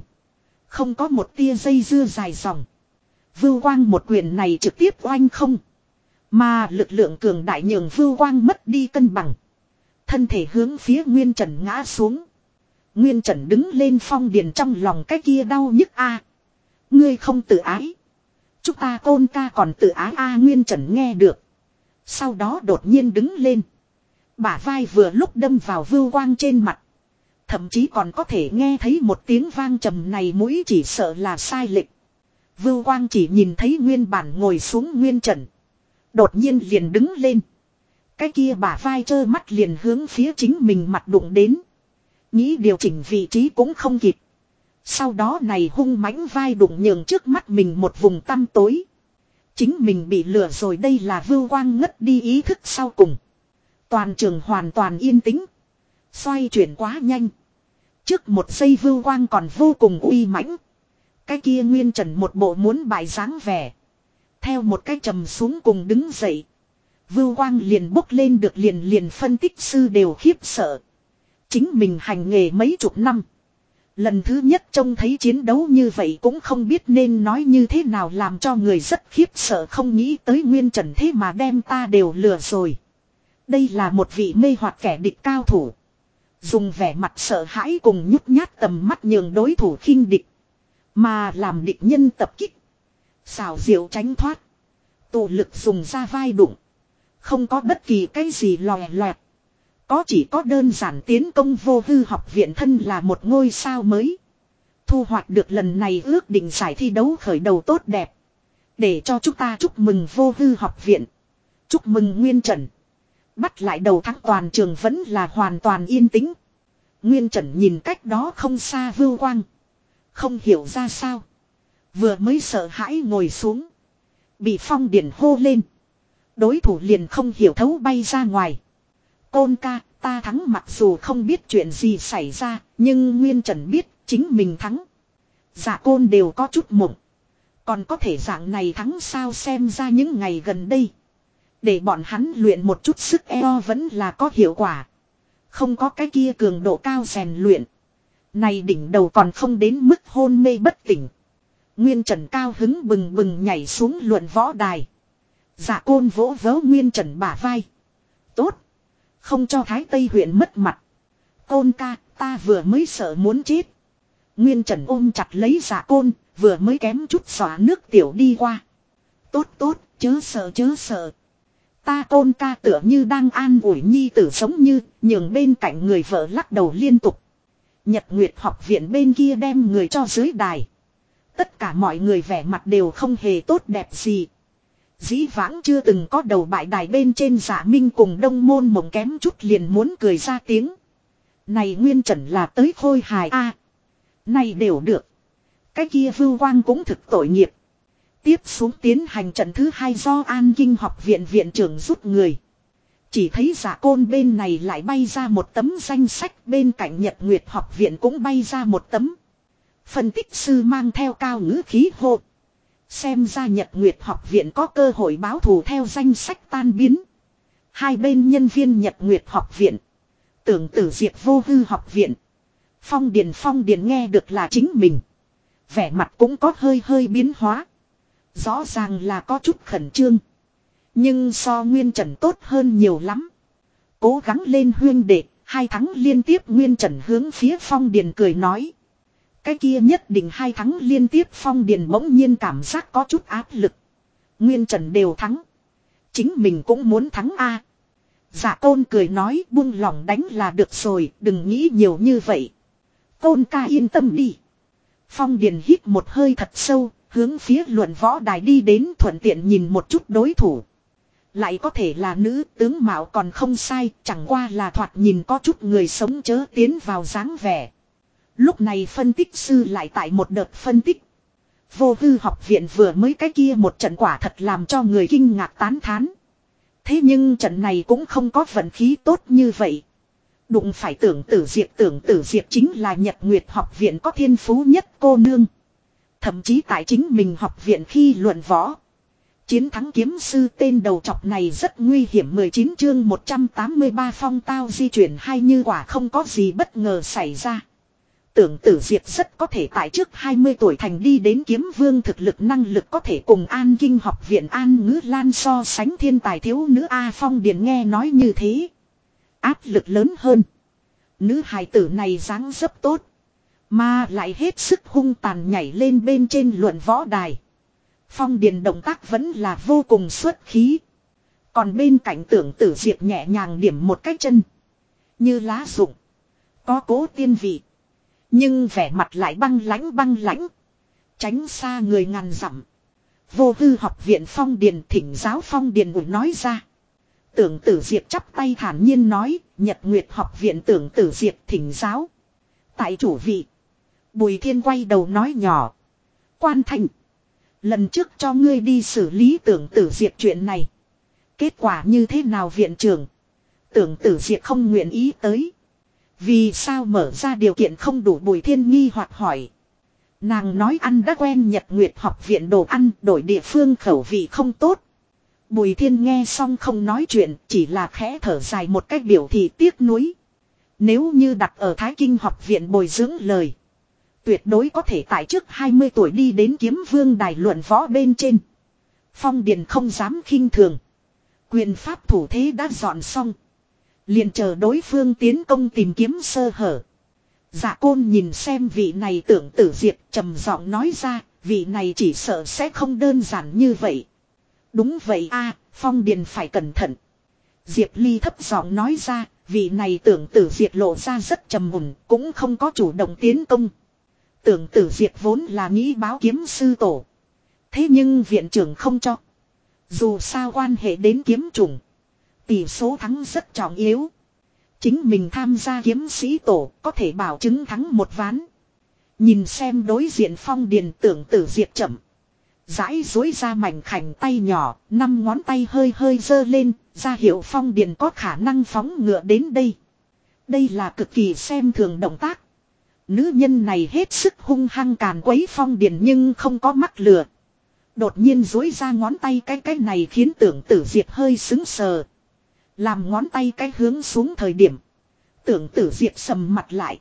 Không có một tia dây dưa dài dòng. Vưu quang một quyền này trực tiếp oanh không. Mà lực lượng cường đại nhường vưu quang mất đi cân bằng. Thân thể hướng phía Nguyên Trần ngã xuống. Nguyên Trần đứng lên phong điền trong lòng cái kia đau nhức a. Ngươi không tự ái. Chúng ta côn ca còn tự ái a, Nguyên Trần nghe được. Sau đó đột nhiên đứng lên. Bả vai vừa lúc đâm vào vưu quang trên mặt. Thậm chí còn có thể nghe thấy một tiếng vang trầm này mũi chỉ sợ là sai lệch. Vưu quang chỉ nhìn thấy nguyên bản ngồi xuống nguyên trần. Đột nhiên liền đứng lên. Cái kia bả vai trơ mắt liền hướng phía chính mình mặt đụng đến. Nghĩ điều chỉnh vị trí cũng không kịp. Sau đó này hung mãnh vai đụng nhường trước mắt mình một vùng tăm tối. Chính mình bị lừa rồi đây là vưu quang ngất đi ý thức sau cùng. Toàn trường hoàn toàn yên tĩnh. Xoay chuyển quá nhanh. Trước một giây vưu quang còn vô cùng uy mãnh. Cái kia nguyên trần một bộ muốn bại dáng vẻ. Theo một cái trầm xuống cùng đứng dậy. Vưu quang liền bốc lên được liền liền phân tích sư đều khiếp sợ. Chính mình hành nghề mấy chục năm. Lần thứ nhất trông thấy chiến đấu như vậy cũng không biết nên nói như thế nào làm cho người rất khiếp sợ không nghĩ tới nguyên trần thế mà đem ta đều lừa rồi. Đây là một vị mê hoặc kẻ địch cao thủ. Dùng vẻ mặt sợ hãi cùng nhút nhát tầm mắt nhường đối thủ khinh địch. Mà làm địch nhân tập kích. Xào diệu tránh thoát. Tụ lực dùng ra vai đụng. Không có bất kỳ cái gì lòe loẹt. Có chỉ có đơn giản tiến công vô hư học viện thân là một ngôi sao mới. Thu hoạch được lần này ước định giải thi đấu khởi đầu tốt đẹp. Để cho chúng ta chúc mừng vô hư học viện. Chúc mừng Nguyên Trần. Bắt lại đầu thắng toàn trường vẫn là hoàn toàn yên tĩnh. Nguyên Trần nhìn cách đó không xa vưu quang. Không hiểu ra sao. Vừa mới sợ hãi ngồi xuống. Bị phong điển hô lên. Đối thủ liền không hiểu thấu bay ra ngoài. Côn ca, ta thắng mặc dù không biết chuyện gì xảy ra, nhưng Nguyên Trần biết chính mình thắng. Dạ côn đều có chút mộng. Còn có thể dạng này thắng sao xem ra những ngày gần đây. Để bọn hắn luyện một chút sức eo vẫn là có hiệu quả. Không có cái kia cường độ cao rèn luyện. Này đỉnh đầu còn không đến mức hôn mê bất tỉnh. Nguyên Trần cao hứng bừng bừng nhảy xuống luận võ đài. Dạ côn vỗ vớ Nguyên Trần bả vai. Tốt. Không cho Thái Tây huyện mất mặt. Côn ca, ta vừa mới sợ muốn chết. Nguyên Trần ôm chặt lấy dạ côn, vừa mới kém chút xóa nước tiểu đi qua. Tốt tốt, chớ sợ chớ sợ. Ta tôn ca tựa như đang an ủi nhi tử sống như, nhường bên cạnh người vợ lắc đầu liên tục. Nhật Nguyệt học viện bên kia đem người cho dưới đài. Tất cả mọi người vẻ mặt đều không hề tốt đẹp gì. Dĩ vãng chưa từng có đầu bại đài bên trên giả minh cùng đông môn mộng kém chút liền muốn cười ra tiếng. Này nguyên trần là tới khôi hài a Này đều được. Cái kia vưu quang cũng thực tội nghiệp. Tiếp xuống tiến hành trận thứ hai do An Kinh học viện viện trưởng giúp người. Chỉ thấy giả côn bên này lại bay ra một tấm danh sách, bên cạnh Nhật Nguyệt học viện cũng bay ra một tấm. Phân tích sư mang theo cao ngữ khí hộ Xem ra Nhật Nguyệt học viện có cơ hội báo thù theo danh sách tan biến. Hai bên nhân viên Nhật Nguyệt học viện. Tưởng tử diệt vô hư học viện. Phong Điền Phong Điền nghe được là chính mình. Vẻ mặt cũng có hơi hơi biến hóa. Rõ ràng là có chút khẩn trương. Nhưng so Nguyên Trần tốt hơn nhiều lắm. Cố gắng lên huyên đệ, hai thắng liên tiếp Nguyên Trần hướng phía Phong Điền cười nói. Cái kia nhất định hai thắng liên tiếp Phong Điền bỗng nhiên cảm giác có chút áp lực. Nguyên Trần đều thắng. Chính mình cũng muốn thắng A. Dạ tôn cười nói buông lòng đánh là được rồi, đừng nghĩ nhiều như vậy. Tôn ca yên tâm đi. Phong Điền hít một hơi thật sâu, hướng phía luận võ đài đi đến thuận tiện nhìn một chút đối thủ. Lại có thể là nữ tướng mạo còn không sai, chẳng qua là thoạt nhìn có chút người sống chớ tiến vào dáng vẻ. Lúc này phân tích sư lại tại một đợt phân tích. Vô hư học viện vừa mới cái kia một trận quả thật làm cho người kinh ngạc tán thán. Thế nhưng trận này cũng không có vận khí tốt như vậy. Đụng phải tưởng tử diệp tưởng tử diệp chính là Nhật Nguyệt học viện có thiên phú nhất cô nương. Thậm chí tại chính mình học viện khi luận võ. Chiến thắng kiếm sư tên đầu chọc này rất nguy hiểm 19 chương 183 phong tao di chuyển hay như quả không có gì bất ngờ xảy ra. Tưởng tử diệt rất có thể tại trước 20 tuổi thành đi đến kiếm vương thực lực năng lực có thể cùng an kinh học viện an ngữ lan so sánh thiên tài thiếu nữ A Phong Điền nghe nói như thế. Áp lực lớn hơn. Nữ hài tử này dáng dấp tốt. Mà lại hết sức hung tàn nhảy lên bên trên luận võ đài. Phong Điền động tác vẫn là vô cùng xuất khí. Còn bên cạnh tưởng tử diệp nhẹ nhàng điểm một cái chân. Như lá rụng. Có cố tiên vị. Nhưng vẻ mặt lại băng lãnh băng lãnh. Tránh xa người ngàn dặm. Vô hư học viện phong điền thỉnh giáo phong điền ủi nói ra. Tưởng tử diệp chắp tay thản nhiên nói. Nhật Nguyệt học viện tưởng tử diệp thỉnh giáo. Tại chủ vị. Bùi thiên quay đầu nói nhỏ. Quan thành. Lần trước cho ngươi đi xử lý tưởng tử diệp chuyện này. Kết quả như thế nào viện trưởng? Tưởng tử diệp không nguyện ý tới. Vì sao mở ra điều kiện không đủ bùi thiên nghi hoặc hỏi. Nàng nói ăn đã quen Nhật Nguyệt học viện đồ ăn, đổi địa phương khẩu vị không tốt. Bùi thiên nghe xong không nói chuyện, chỉ là khẽ thở dài một cách biểu thị tiếc nuối. Nếu như đặt ở Thái Kinh học viện bồi dưỡng lời. Tuyệt đối có thể tại trước 20 tuổi đi đến kiếm vương đài luận võ bên trên. Phong Điền không dám khinh thường. Quyền pháp thủ thế đã dọn xong. Liền chờ đối phương tiến công tìm kiếm sơ hở. Dạ côn nhìn xem vị này tưởng tử diệt trầm giọng nói ra, vị này chỉ sợ sẽ không đơn giản như vậy. Đúng vậy a Phong Điền phải cẩn thận. Diệp Ly thấp giọng nói ra, vị này tưởng tử diệt lộ ra rất trầm mùn, cũng không có chủ động tiến công. Tưởng tử diệt vốn là nghĩ báo kiếm sư tổ. Thế nhưng viện trưởng không cho. Dù sao quan hệ đến kiếm trùng. Tỷ số thắng rất trọng yếu. Chính mình tham gia kiếm sĩ tổ có thể bảo chứng thắng một ván. Nhìn xem đối diện phong điền tưởng tử diệt chậm. Giải dối ra mảnh khảnh tay nhỏ, năm ngón tay hơi hơi dơ lên, ra hiệu phong điền có khả năng phóng ngựa đến đây. Đây là cực kỳ xem thường động tác. Nữ nhân này hết sức hung hăng càn quấy phong điền nhưng không có mắc lừa. Đột nhiên dối ra ngón tay cái cái này khiến tưởng tử diệp hơi xứng sờ. Làm ngón tay cái hướng xuống thời điểm. Tưởng tử diệp sầm mặt lại.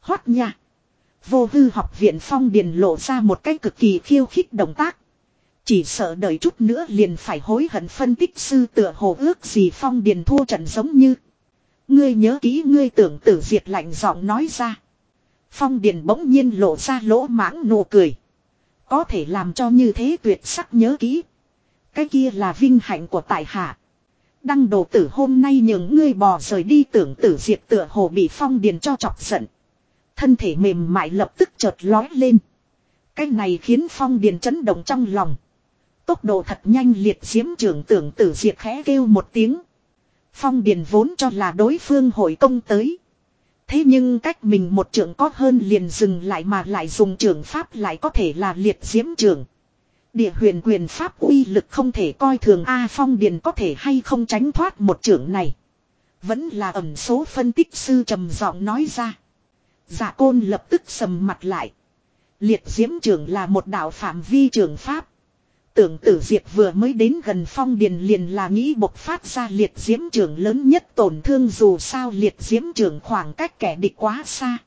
Hoát nha. Vô hư học viện phong điền lộ ra một cái cực kỳ khiêu khích động tác. Chỉ sợ đợi chút nữa liền phải hối hận phân tích sư tựa hồ ước gì phong điền thua trận giống như. Ngươi nhớ kỹ ngươi tưởng tử diệt lạnh giọng nói ra. Phong điền bỗng nhiên lộ ra lỗ mãng nụ cười. Có thể làm cho như thế tuyệt sắc nhớ kỹ. Cái kia là vinh hạnh của tại hạ. Đăng đồ tử hôm nay những ngươi bò rời đi tưởng tử diệt tựa hồ bị phong điền cho chọc giận. Thân thể mềm mại lập tức chợt lói lên. Cái này khiến phong điền chấn động trong lòng. Tốc độ thật nhanh liệt diễm trưởng tưởng tử diệt khẽ kêu một tiếng. Phong điền vốn cho là đối phương hội công tới. Thế nhưng cách mình một trưởng có hơn liền dừng lại mà lại dùng trưởng pháp lại có thể là liệt diễm trưởng. Địa huyền quyền pháp uy lực không thể coi thường A Phong Điền có thể hay không tránh thoát một trưởng này. Vẫn là ẩn số phân tích sư trầm giọng nói ra. giả côn lập tức sầm mặt lại. Liệt diễm trưởng là một đạo phạm vi trưởng pháp. Tưởng tử diệt vừa mới đến gần phong điền liền là nghĩ bộc phát ra liệt diễm trưởng lớn nhất tổn thương dù sao liệt diễm trưởng khoảng cách kẻ địch quá xa.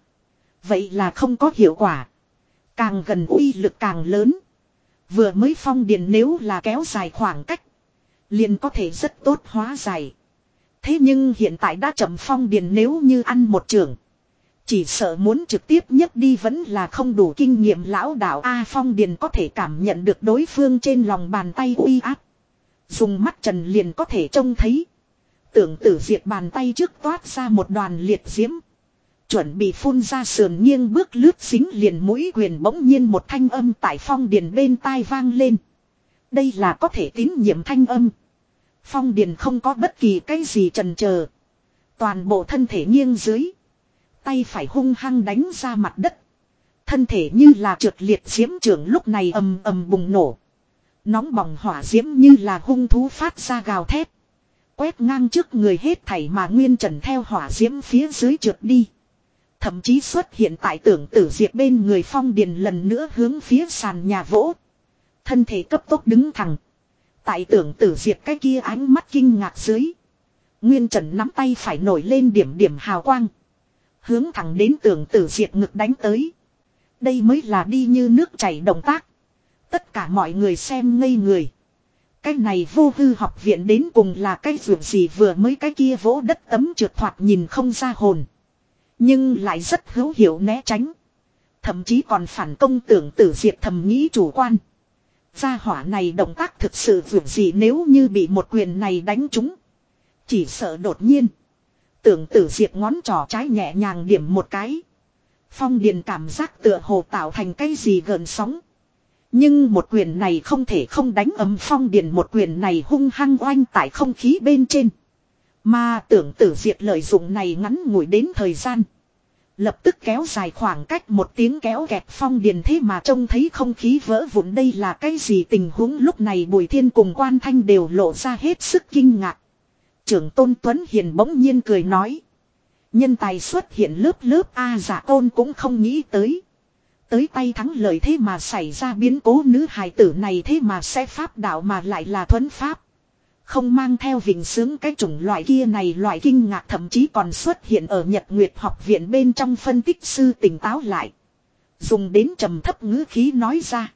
Vậy là không có hiệu quả. Càng gần uy lực càng lớn. Vừa mới phong điền nếu là kéo dài khoảng cách. Liền có thể rất tốt hóa dài. Thế nhưng hiện tại đã chậm phong điền nếu như ăn một trường. Chỉ sợ muốn trực tiếp nhất đi vẫn là không đủ kinh nghiệm lão đạo A Phong Điền có thể cảm nhận được đối phương trên lòng bàn tay uy áp. Dùng mắt trần liền có thể trông thấy. Tưởng tử diệt bàn tay trước toát ra một đoàn liệt diễm. Chuẩn bị phun ra sườn nghiêng bước lướt xính liền mũi quyền bỗng nhiên một thanh âm tại phong điền bên tai vang lên. Đây là có thể tín nhiệm thanh âm. Phong Điền không có bất kỳ cái gì trần chờ Toàn bộ thân thể nghiêng dưới. Tay phải hung hăng đánh ra mặt đất. Thân thể như là trượt liệt diễm trưởng lúc này ầm ầm bùng nổ. Nóng bỏng hỏa diễm như là hung thú phát ra gào thét. Quét ngang trước người hết thảy mà nguyên trần theo hỏa diễm phía dưới trượt đi. Thậm chí xuất hiện tại tưởng tử diệt bên người phong điền lần nữa hướng phía sàn nhà vỗ. Thân thể cấp tốc đứng thẳng. Tại tưởng tử diệt cái kia ánh mắt kinh ngạc dưới. Nguyên trần nắm tay phải nổi lên điểm điểm hào quang. Hướng thẳng đến tưởng tử diệt ngực đánh tới. Đây mới là đi như nước chảy động tác. Tất cả mọi người xem ngây người. Cái này vô hư học viện đến cùng là cái ruộng gì vừa mới cái kia vỗ đất tấm trượt thoạt nhìn không ra hồn. Nhưng lại rất hữu hiệu né tránh. Thậm chí còn phản công tưởng tử diệt thầm nghĩ chủ quan. Gia hỏa này động tác thực sự vượt gì nếu như bị một quyền này đánh trúng. Chỉ sợ đột nhiên. Tưởng tử diệt ngón trỏ trái nhẹ nhàng điểm một cái. Phong điền cảm giác tựa hồ tạo thành cái gì gần sóng. Nhưng một quyền này không thể không đánh ấm phong điền, một quyền này hung hăng oanh tại không khí bên trên. Mà tưởng tử diệt lợi dụng này ngắn ngủi đến thời gian. Lập tức kéo dài khoảng cách một tiếng kéo kẹt phong điền thế mà trông thấy không khí vỡ vụn đây là cái gì tình huống lúc này bùi thiên cùng quan thanh đều lộ ra hết sức kinh ngạc. Trưởng tôn Tuấn Hiền bỗng nhiên cười nói. Nhân tài xuất hiện lớp lớp A giả tôn cũng không nghĩ tới. Tới tay thắng lợi thế mà xảy ra biến cố nữ hài tử này thế mà sẽ pháp đạo mà lại là thuấn pháp. Không mang theo vinh sướng cái chủng loại kia này loại kinh ngạc thậm chí còn xuất hiện ở Nhật Nguyệt học viện bên trong phân tích sư tỉnh táo lại. Dùng đến trầm thấp ngữ khí nói ra.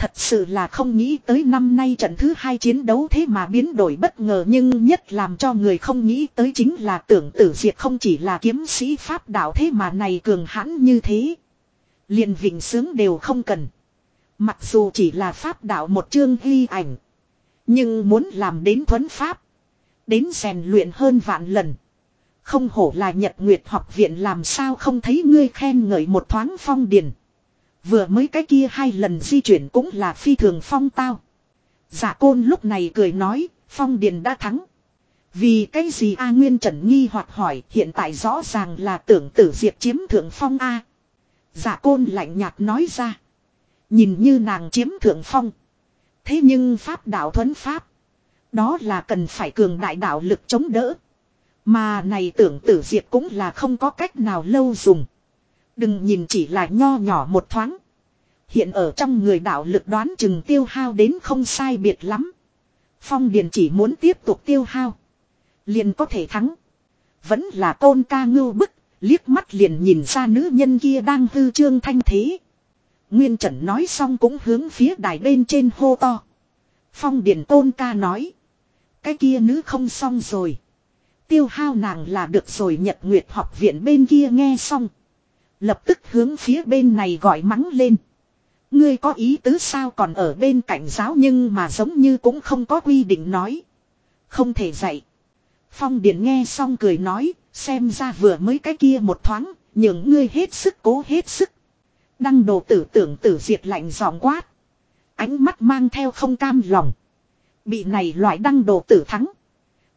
Thật sự là không nghĩ tới năm nay trận thứ hai chiến đấu thế mà biến đổi bất ngờ nhưng nhất làm cho người không nghĩ tới chính là tưởng tử diệt không chỉ là kiếm sĩ pháp đạo thế mà này cường hãn như thế. liền vịnh sướng đều không cần. Mặc dù chỉ là pháp đạo một chương ghi ảnh. Nhưng muốn làm đến thuấn pháp. Đến rèn luyện hơn vạn lần. Không hổ là nhật nguyệt học viện làm sao không thấy ngươi khen ngợi một thoáng phong điền. Vừa mới cái kia hai lần di chuyển cũng là phi thường phong tao. Giả côn lúc này cười nói, phong điền đã thắng. Vì cái gì A Nguyên Trần nghi hoặc hỏi hiện tại rõ ràng là tưởng tử diệp chiếm thượng phong A. Giả côn lạnh nhạt nói ra. Nhìn như nàng chiếm thượng phong. Thế nhưng pháp đạo thuấn pháp. Đó là cần phải cường đại đạo lực chống đỡ. Mà này tưởng tử diệp cũng là không có cách nào lâu dùng. Đừng nhìn chỉ là nho nhỏ một thoáng. Hiện ở trong người đạo lực đoán chừng tiêu hao đến không sai biệt lắm. Phong Điền chỉ muốn tiếp tục tiêu hao. Liền có thể thắng. Vẫn là tôn ca ngưu bức, liếc mắt liền nhìn ra nữ nhân kia đang hư trương thanh thế. Nguyên Trần nói xong cũng hướng phía đài bên trên hô to. Phong Điền tôn ca nói. Cái kia nữ không xong rồi. Tiêu hao nàng là được rồi Nhật Nguyệt học viện bên kia nghe xong. Lập tức hướng phía bên này gọi mắng lên. Ngươi có ý tứ sao còn ở bên cạnh giáo nhưng mà giống như cũng không có quy định nói. Không thể dạy. Phong Điền nghe xong cười nói, xem ra vừa mới cái kia một thoáng, những ngươi hết sức cố hết sức. Đăng đồ tử tưởng tử diệt lạnh giọng quát. Ánh mắt mang theo không cam lòng. Bị này loại đăng đồ tử thắng.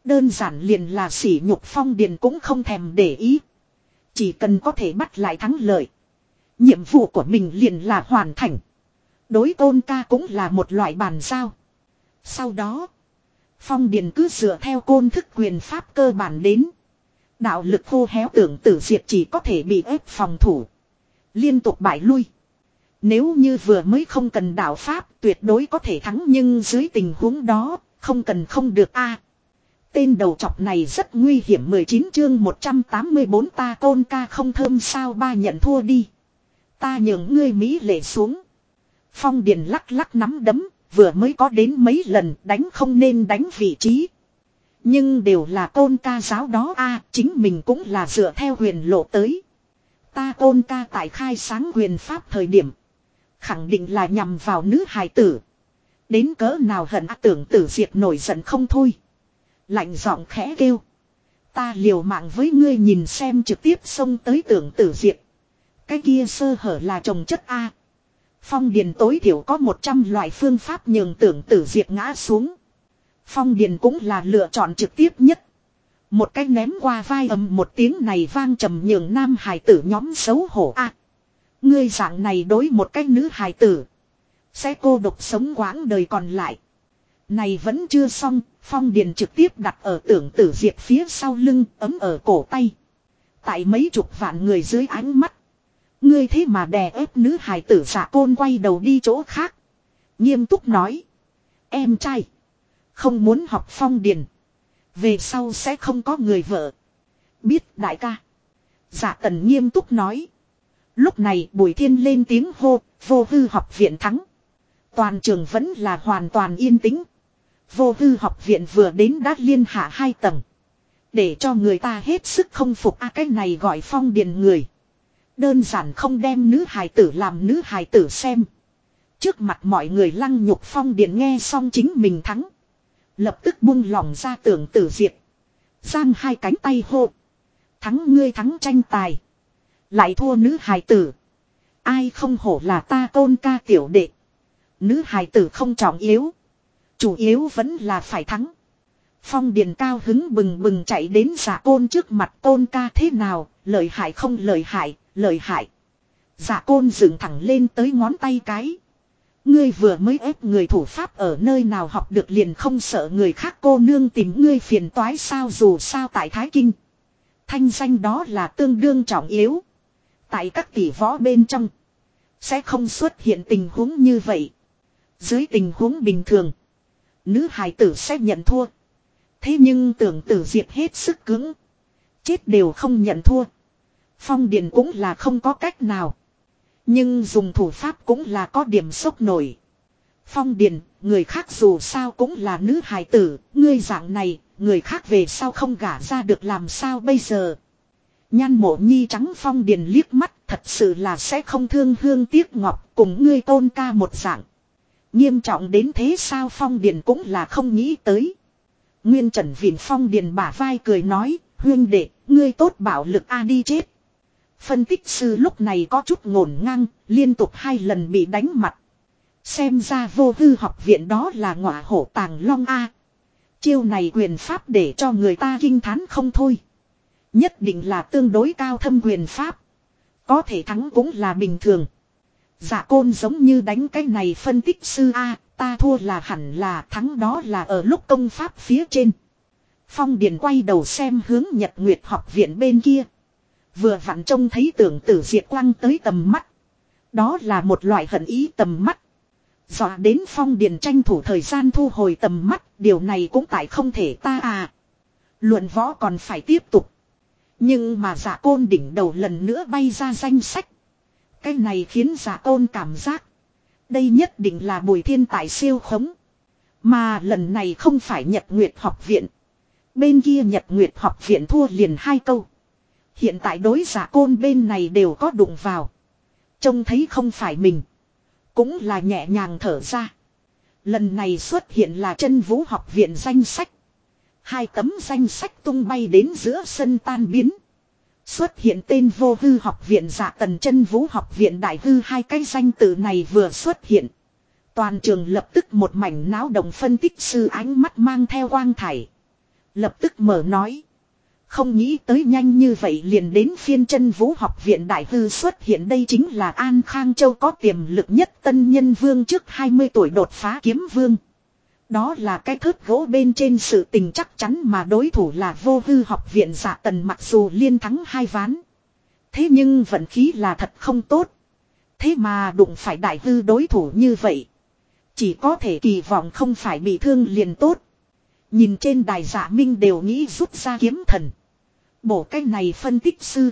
Đơn giản liền là sỉ nhục phong điền cũng không thèm để ý. Chỉ cần có thể bắt lại thắng lợi. Nhiệm vụ của mình liền là hoàn thành. Đối tôn ca cũng là một loại bàn giao. Sau đó. Phong Điền cứ dựa theo côn thức quyền pháp cơ bản đến. Đạo lực khô héo tưởng tử diệt chỉ có thể bị ép phòng thủ. Liên tục bại lui. Nếu như vừa mới không cần đạo pháp, tuyệt đối có thể thắng nhưng dưới tình huống đó, không cần không được a Tên đầu chọc này rất nguy hiểm 19 chương 184 ta côn ca không thơm sao ba nhận thua đi. Ta nhường ngươi Mỹ lệ xuống. Phong Điền lắc lắc nắm đấm, vừa mới có đến mấy lần đánh không nên đánh vị trí. Nhưng đều là côn ca giáo đó a chính mình cũng là dựa theo huyền lộ tới. Ta côn ca tại khai sáng huyền pháp thời điểm. Khẳng định là nhằm vào nữ hài tử. Đến cỡ nào hận tưởng tử diệt nổi giận không thôi. Lạnh giọng khẽ kêu. Ta liều mạng với ngươi nhìn xem trực tiếp xông tới tưởng tử diệt. Cái kia sơ hở là trồng chất A. Phong điền tối thiểu có 100 loại phương pháp nhường tưởng tử diệt ngã xuống. Phong Điền cũng là lựa chọn trực tiếp nhất. Một cái ném qua vai ầm một tiếng này vang trầm nhường nam hài tử nhóm xấu hổ a. ngươi dạng này đối một cái nữ hài tử. Sẽ cô độc sống quãng đời còn lại. Này vẫn chưa xong, phong điền trực tiếp đặt ở tưởng tử diệt phía sau lưng, ấm ở cổ tay. Tại mấy chục vạn người dưới ánh mắt. Ngươi thế mà đè ép nữ hài tử giả côn quay đầu đi chỗ khác. Nghiêm túc nói. Em trai. Không muốn học phong điền. Về sau sẽ không có người vợ. Biết đại ca. Giả tần nghiêm túc nói. Lúc này Bùi Thiên lên tiếng hô, vô hư học viện thắng. Toàn trường vẫn là hoàn toàn yên tĩnh. Vô hư học viện vừa đến đã liên hạ hai tầng. Để cho người ta hết sức không phục a, cái này gọi phong điền người. Đơn giản không đem nữ hài tử làm nữ hài tử xem. Trước mặt mọi người lăng nhục phong điền nghe xong chính mình thắng. Lập tức buông lòng ra tưởng tử diệt. Giang hai cánh tay hộ Thắng ngươi thắng tranh tài. Lại thua nữ hài tử. Ai không hổ là ta tôn ca tiểu đệ. Nữ hài tử không trọng yếu. Chủ yếu vẫn là phải thắng. Phong Điền cao hứng bừng bừng chạy đến giả côn trước mặt côn ca thế nào, lợi hại không lợi hại, lợi hại. Giả côn dựng thẳng lên tới ngón tay cái. Ngươi vừa mới ép người thủ pháp ở nơi nào học được liền không sợ người khác cô nương tìm ngươi phiền toái sao dù sao tại Thái Kinh. Thanh danh đó là tương đương trọng yếu. Tại các tỷ võ bên trong. Sẽ không xuất hiện tình huống như vậy. Dưới tình huống bình thường. Nữ hài tử sẽ nhận thua. Thế nhưng tưởng tử diệt hết sức cứng. Chết đều không nhận thua. Phong Điền cũng là không có cách nào. Nhưng dùng thủ pháp cũng là có điểm sốc nổi. Phong Điền, người khác dù sao cũng là nữ hài tử, ngươi dạng này, người khác về sao không gả ra được làm sao bây giờ. Nhan mộ nhi trắng Phong Điền liếc mắt, thật sự là sẽ không thương hương tiếc ngọc cùng ngươi tôn ca một dạng. Nghiêm trọng đến thế sao Phong Điền cũng là không nghĩ tới. Nguyên Trần Vịn Phong Điền bả vai cười nói, huyên đệ, ngươi tốt bảo lực A đi chết. Phân tích sư lúc này có chút ngổn ngang, liên tục hai lần bị đánh mặt. Xem ra vô hư học viện đó là ngọa hổ tàng long A. Chiêu này quyền pháp để cho người ta kinh thán không thôi. Nhất định là tương đối cao thâm quyền pháp. Có thể thắng cũng là bình thường. Dạ côn giống như đánh cái này phân tích sư A, ta thua là hẳn là thắng đó là ở lúc công pháp phía trên. Phong Điền quay đầu xem hướng Nhật Nguyệt học viện bên kia. Vừa vặn trông thấy tưởng tử diệt quang tới tầm mắt. Đó là một loại hận ý tầm mắt. Dọa đến Phong Điền tranh thủ thời gian thu hồi tầm mắt, điều này cũng tại không thể ta à. Luận võ còn phải tiếp tục. Nhưng mà giả côn đỉnh đầu lần nữa bay ra danh sách. Cái này khiến giả tôn cảm giác. Đây nhất định là bùi thiên tài siêu khống. Mà lần này không phải Nhật Nguyệt học viện. Bên kia Nhật Nguyệt học viện thua liền hai câu. Hiện tại đối giả côn bên này đều có đụng vào. Trông thấy không phải mình. Cũng là nhẹ nhàng thở ra. Lần này xuất hiện là chân vũ học viện danh sách. Hai tấm danh sách tung bay đến giữa sân tan biến. Xuất hiện tên vô hư học viện giả tần chân vũ học viện đại hư hai cái danh từ này vừa xuất hiện. Toàn trường lập tức một mảnh náo động phân tích sư ánh mắt mang theo quang thải. Lập tức mở nói. Không nghĩ tới nhanh như vậy liền đến phiên chân vũ học viện đại hư xuất hiện đây chính là An Khang Châu có tiềm lực nhất tân nhân vương trước 20 tuổi đột phá kiếm vương. Đó là cái thớt gỗ bên trên sự tình chắc chắn mà đối thủ là vô hư học viện giả tần mặc dù liên thắng hai ván. Thế nhưng vận khí là thật không tốt. Thế mà đụng phải đại hư đối thủ như vậy. Chỉ có thể kỳ vọng không phải bị thương liền tốt. Nhìn trên đài giả minh đều nghĩ rút ra kiếm thần. Bổ cái này phân tích sư.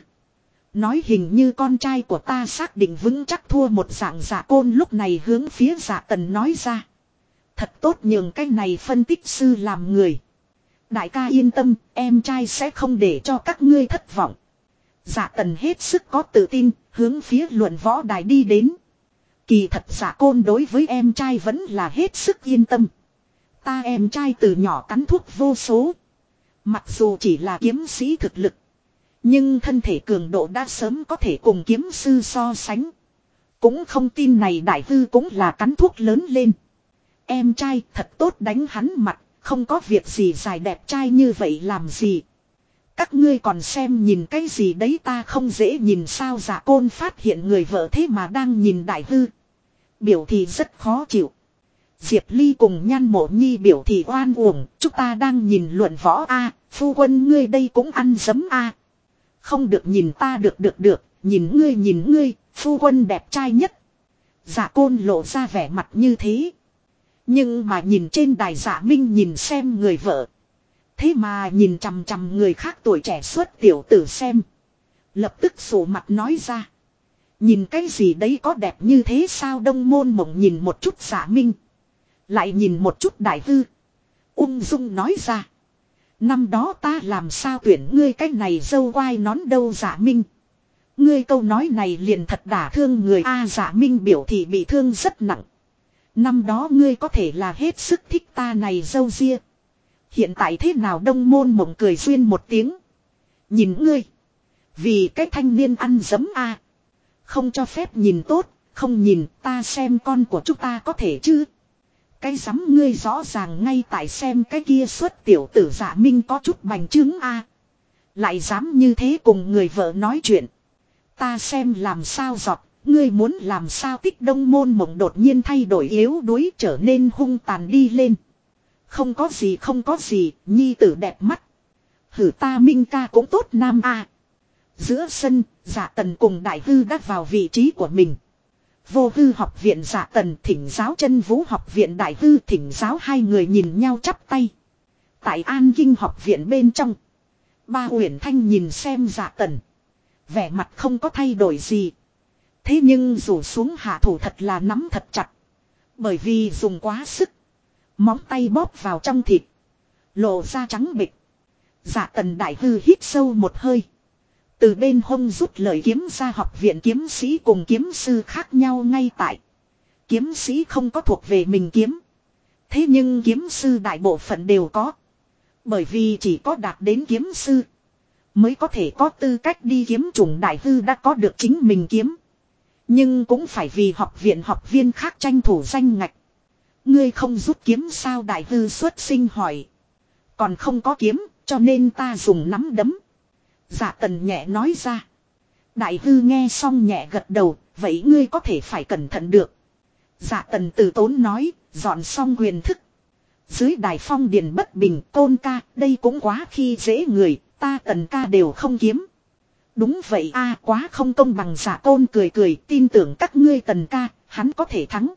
Nói hình như con trai của ta xác định vững chắc thua một dạng giả côn lúc này hướng phía giả tần nói ra. Thật tốt nhường cái này phân tích sư làm người. Đại ca yên tâm, em trai sẽ không để cho các ngươi thất vọng. Giả tần hết sức có tự tin, hướng phía luận võ đài đi đến. Kỳ thật giả côn đối với em trai vẫn là hết sức yên tâm. Ta em trai từ nhỏ cắn thuốc vô số. Mặc dù chỉ là kiếm sĩ thực lực. Nhưng thân thể cường độ đã sớm có thể cùng kiếm sư so sánh. Cũng không tin này đại hư cũng là cắn thuốc lớn lên. Em trai thật tốt đánh hắn mặt, không có việc gì dài đẹp trai như vậy làm gì. Các ngươi còn xem nhìn cái gì đấy ta không dễ nhìn sao giả côn phát hiện người vợ thế mà đang nhìn đại hư. Biểu thì rất khó chịu. Diệp Ly cùng nhan mộ nhi biểu thị oan uổng, chúng ta đang nhìn luận võ A, phu quân ngươi đây cũng ăn dấm A. Không được nhìn ta được được được, nhìn ngươi nhìn ngươi, phu quân đẹp trai nhất. Dạ côn lộ ra vẻ mặt như thế. Nhưng mà nhìn trên đài giả minh nhìn xem người vợ. Thế mà nhìn chằm chằm người khác tuổi trẻ suốt tiểu tử xem. Lập tức sổ mặt nói ra. Nhìn cái gì đấy có đẹp như thế sao đông môn mộng nhìn một chút giả minh. Lại nhìn một chút đại tư. Ung dung nói ra. Năm đó ta làm sao tuyển ngươi cái này dâu quai nón đâu giả minh. Ngươi câu nói này liền thật đả thương người A giả minh biểu thị bị thương rất nặng. Năm đó ngươi có thể là hết sức thích ta này dâu ria. Hiện tại thế nào đông môn mộng cười xuyên một tiếng. Nhìn ngươi. Vì cái thanh niên ăn dấm A. Không cho phép nhìn tốt, không nhìn ta xem con của chúng ta có thể chứ. Cái dám ngươi rõ ràng ngay tại xem cái kia xuất tiểu tử giả minh có chút bành trướng a Lại dám như thế cùng người vợ nói chuyện. Ta xem làm sao giọt, ngươi muốn làm sao tích đông môn mộng đột nhiên thay đổi yếu đuối trở nên hung tàn đi lên. Không có gì không có gì, nhi tử đẹp mắt. Hử ta minh ca cũng tốt nam a Giữa sân, giả tần cùng đại hư đã vào vị trí của mình. Vô hư học viện giả tần thỉnh giáo chân vũ học viện đại hư thỉnh giáo hai người nhìn nhau chắp tay. Tại an kinh học viện bên trong. Ba uyển thanh nhìn xem giả tần. Vẻ mặt không có thay đổi gì. Thế nhưng rủ xuống hạ thủ thật là nắm thật chặt. Bởi vì dùng quá sức. Móng tay bóp vào trong thịt. Lộ ra trắng bịch. Giả tần đại hư hít sâu một hơi. Từ bên hông rút lời kiếm ra học viện kiếm sĩ cùng kiếm sư khác nhau ngay tại. Kiếm sĩ không có thuộc về mình kiếm. Thế nhưng kiếm sư đại bộ phận đều có. Bởi vì chỉ có đạt đến kiếm sư. Mới có thể có tư cách đi kiếm chủng đại hư đã có được chính mình kiếm. Nhưng cũng phải vì học viện học viên khác tranh thủ danh ngạch. Ngươi không rút kiếm sao đại hư xuất sinh hỏi. Còn không có kiếm cho nên ta dùng nắm đấm. giả tần nhẹ nói ra. Đại hư nghe xong nhẹ gật đầu, vậy ngươi có thể phải cẩn thận được. giả tần từ tốn nói, dọn xong quyền thức. Dưới đài phong điền bất bình tôn ca, đây cũng quá khi dễ người, ta tần ca đều không kiếm. Đúng vậy a quá không công bằng giả tôn cười cười tin tưởng các ngươi tần ca, hắn có thể thắng.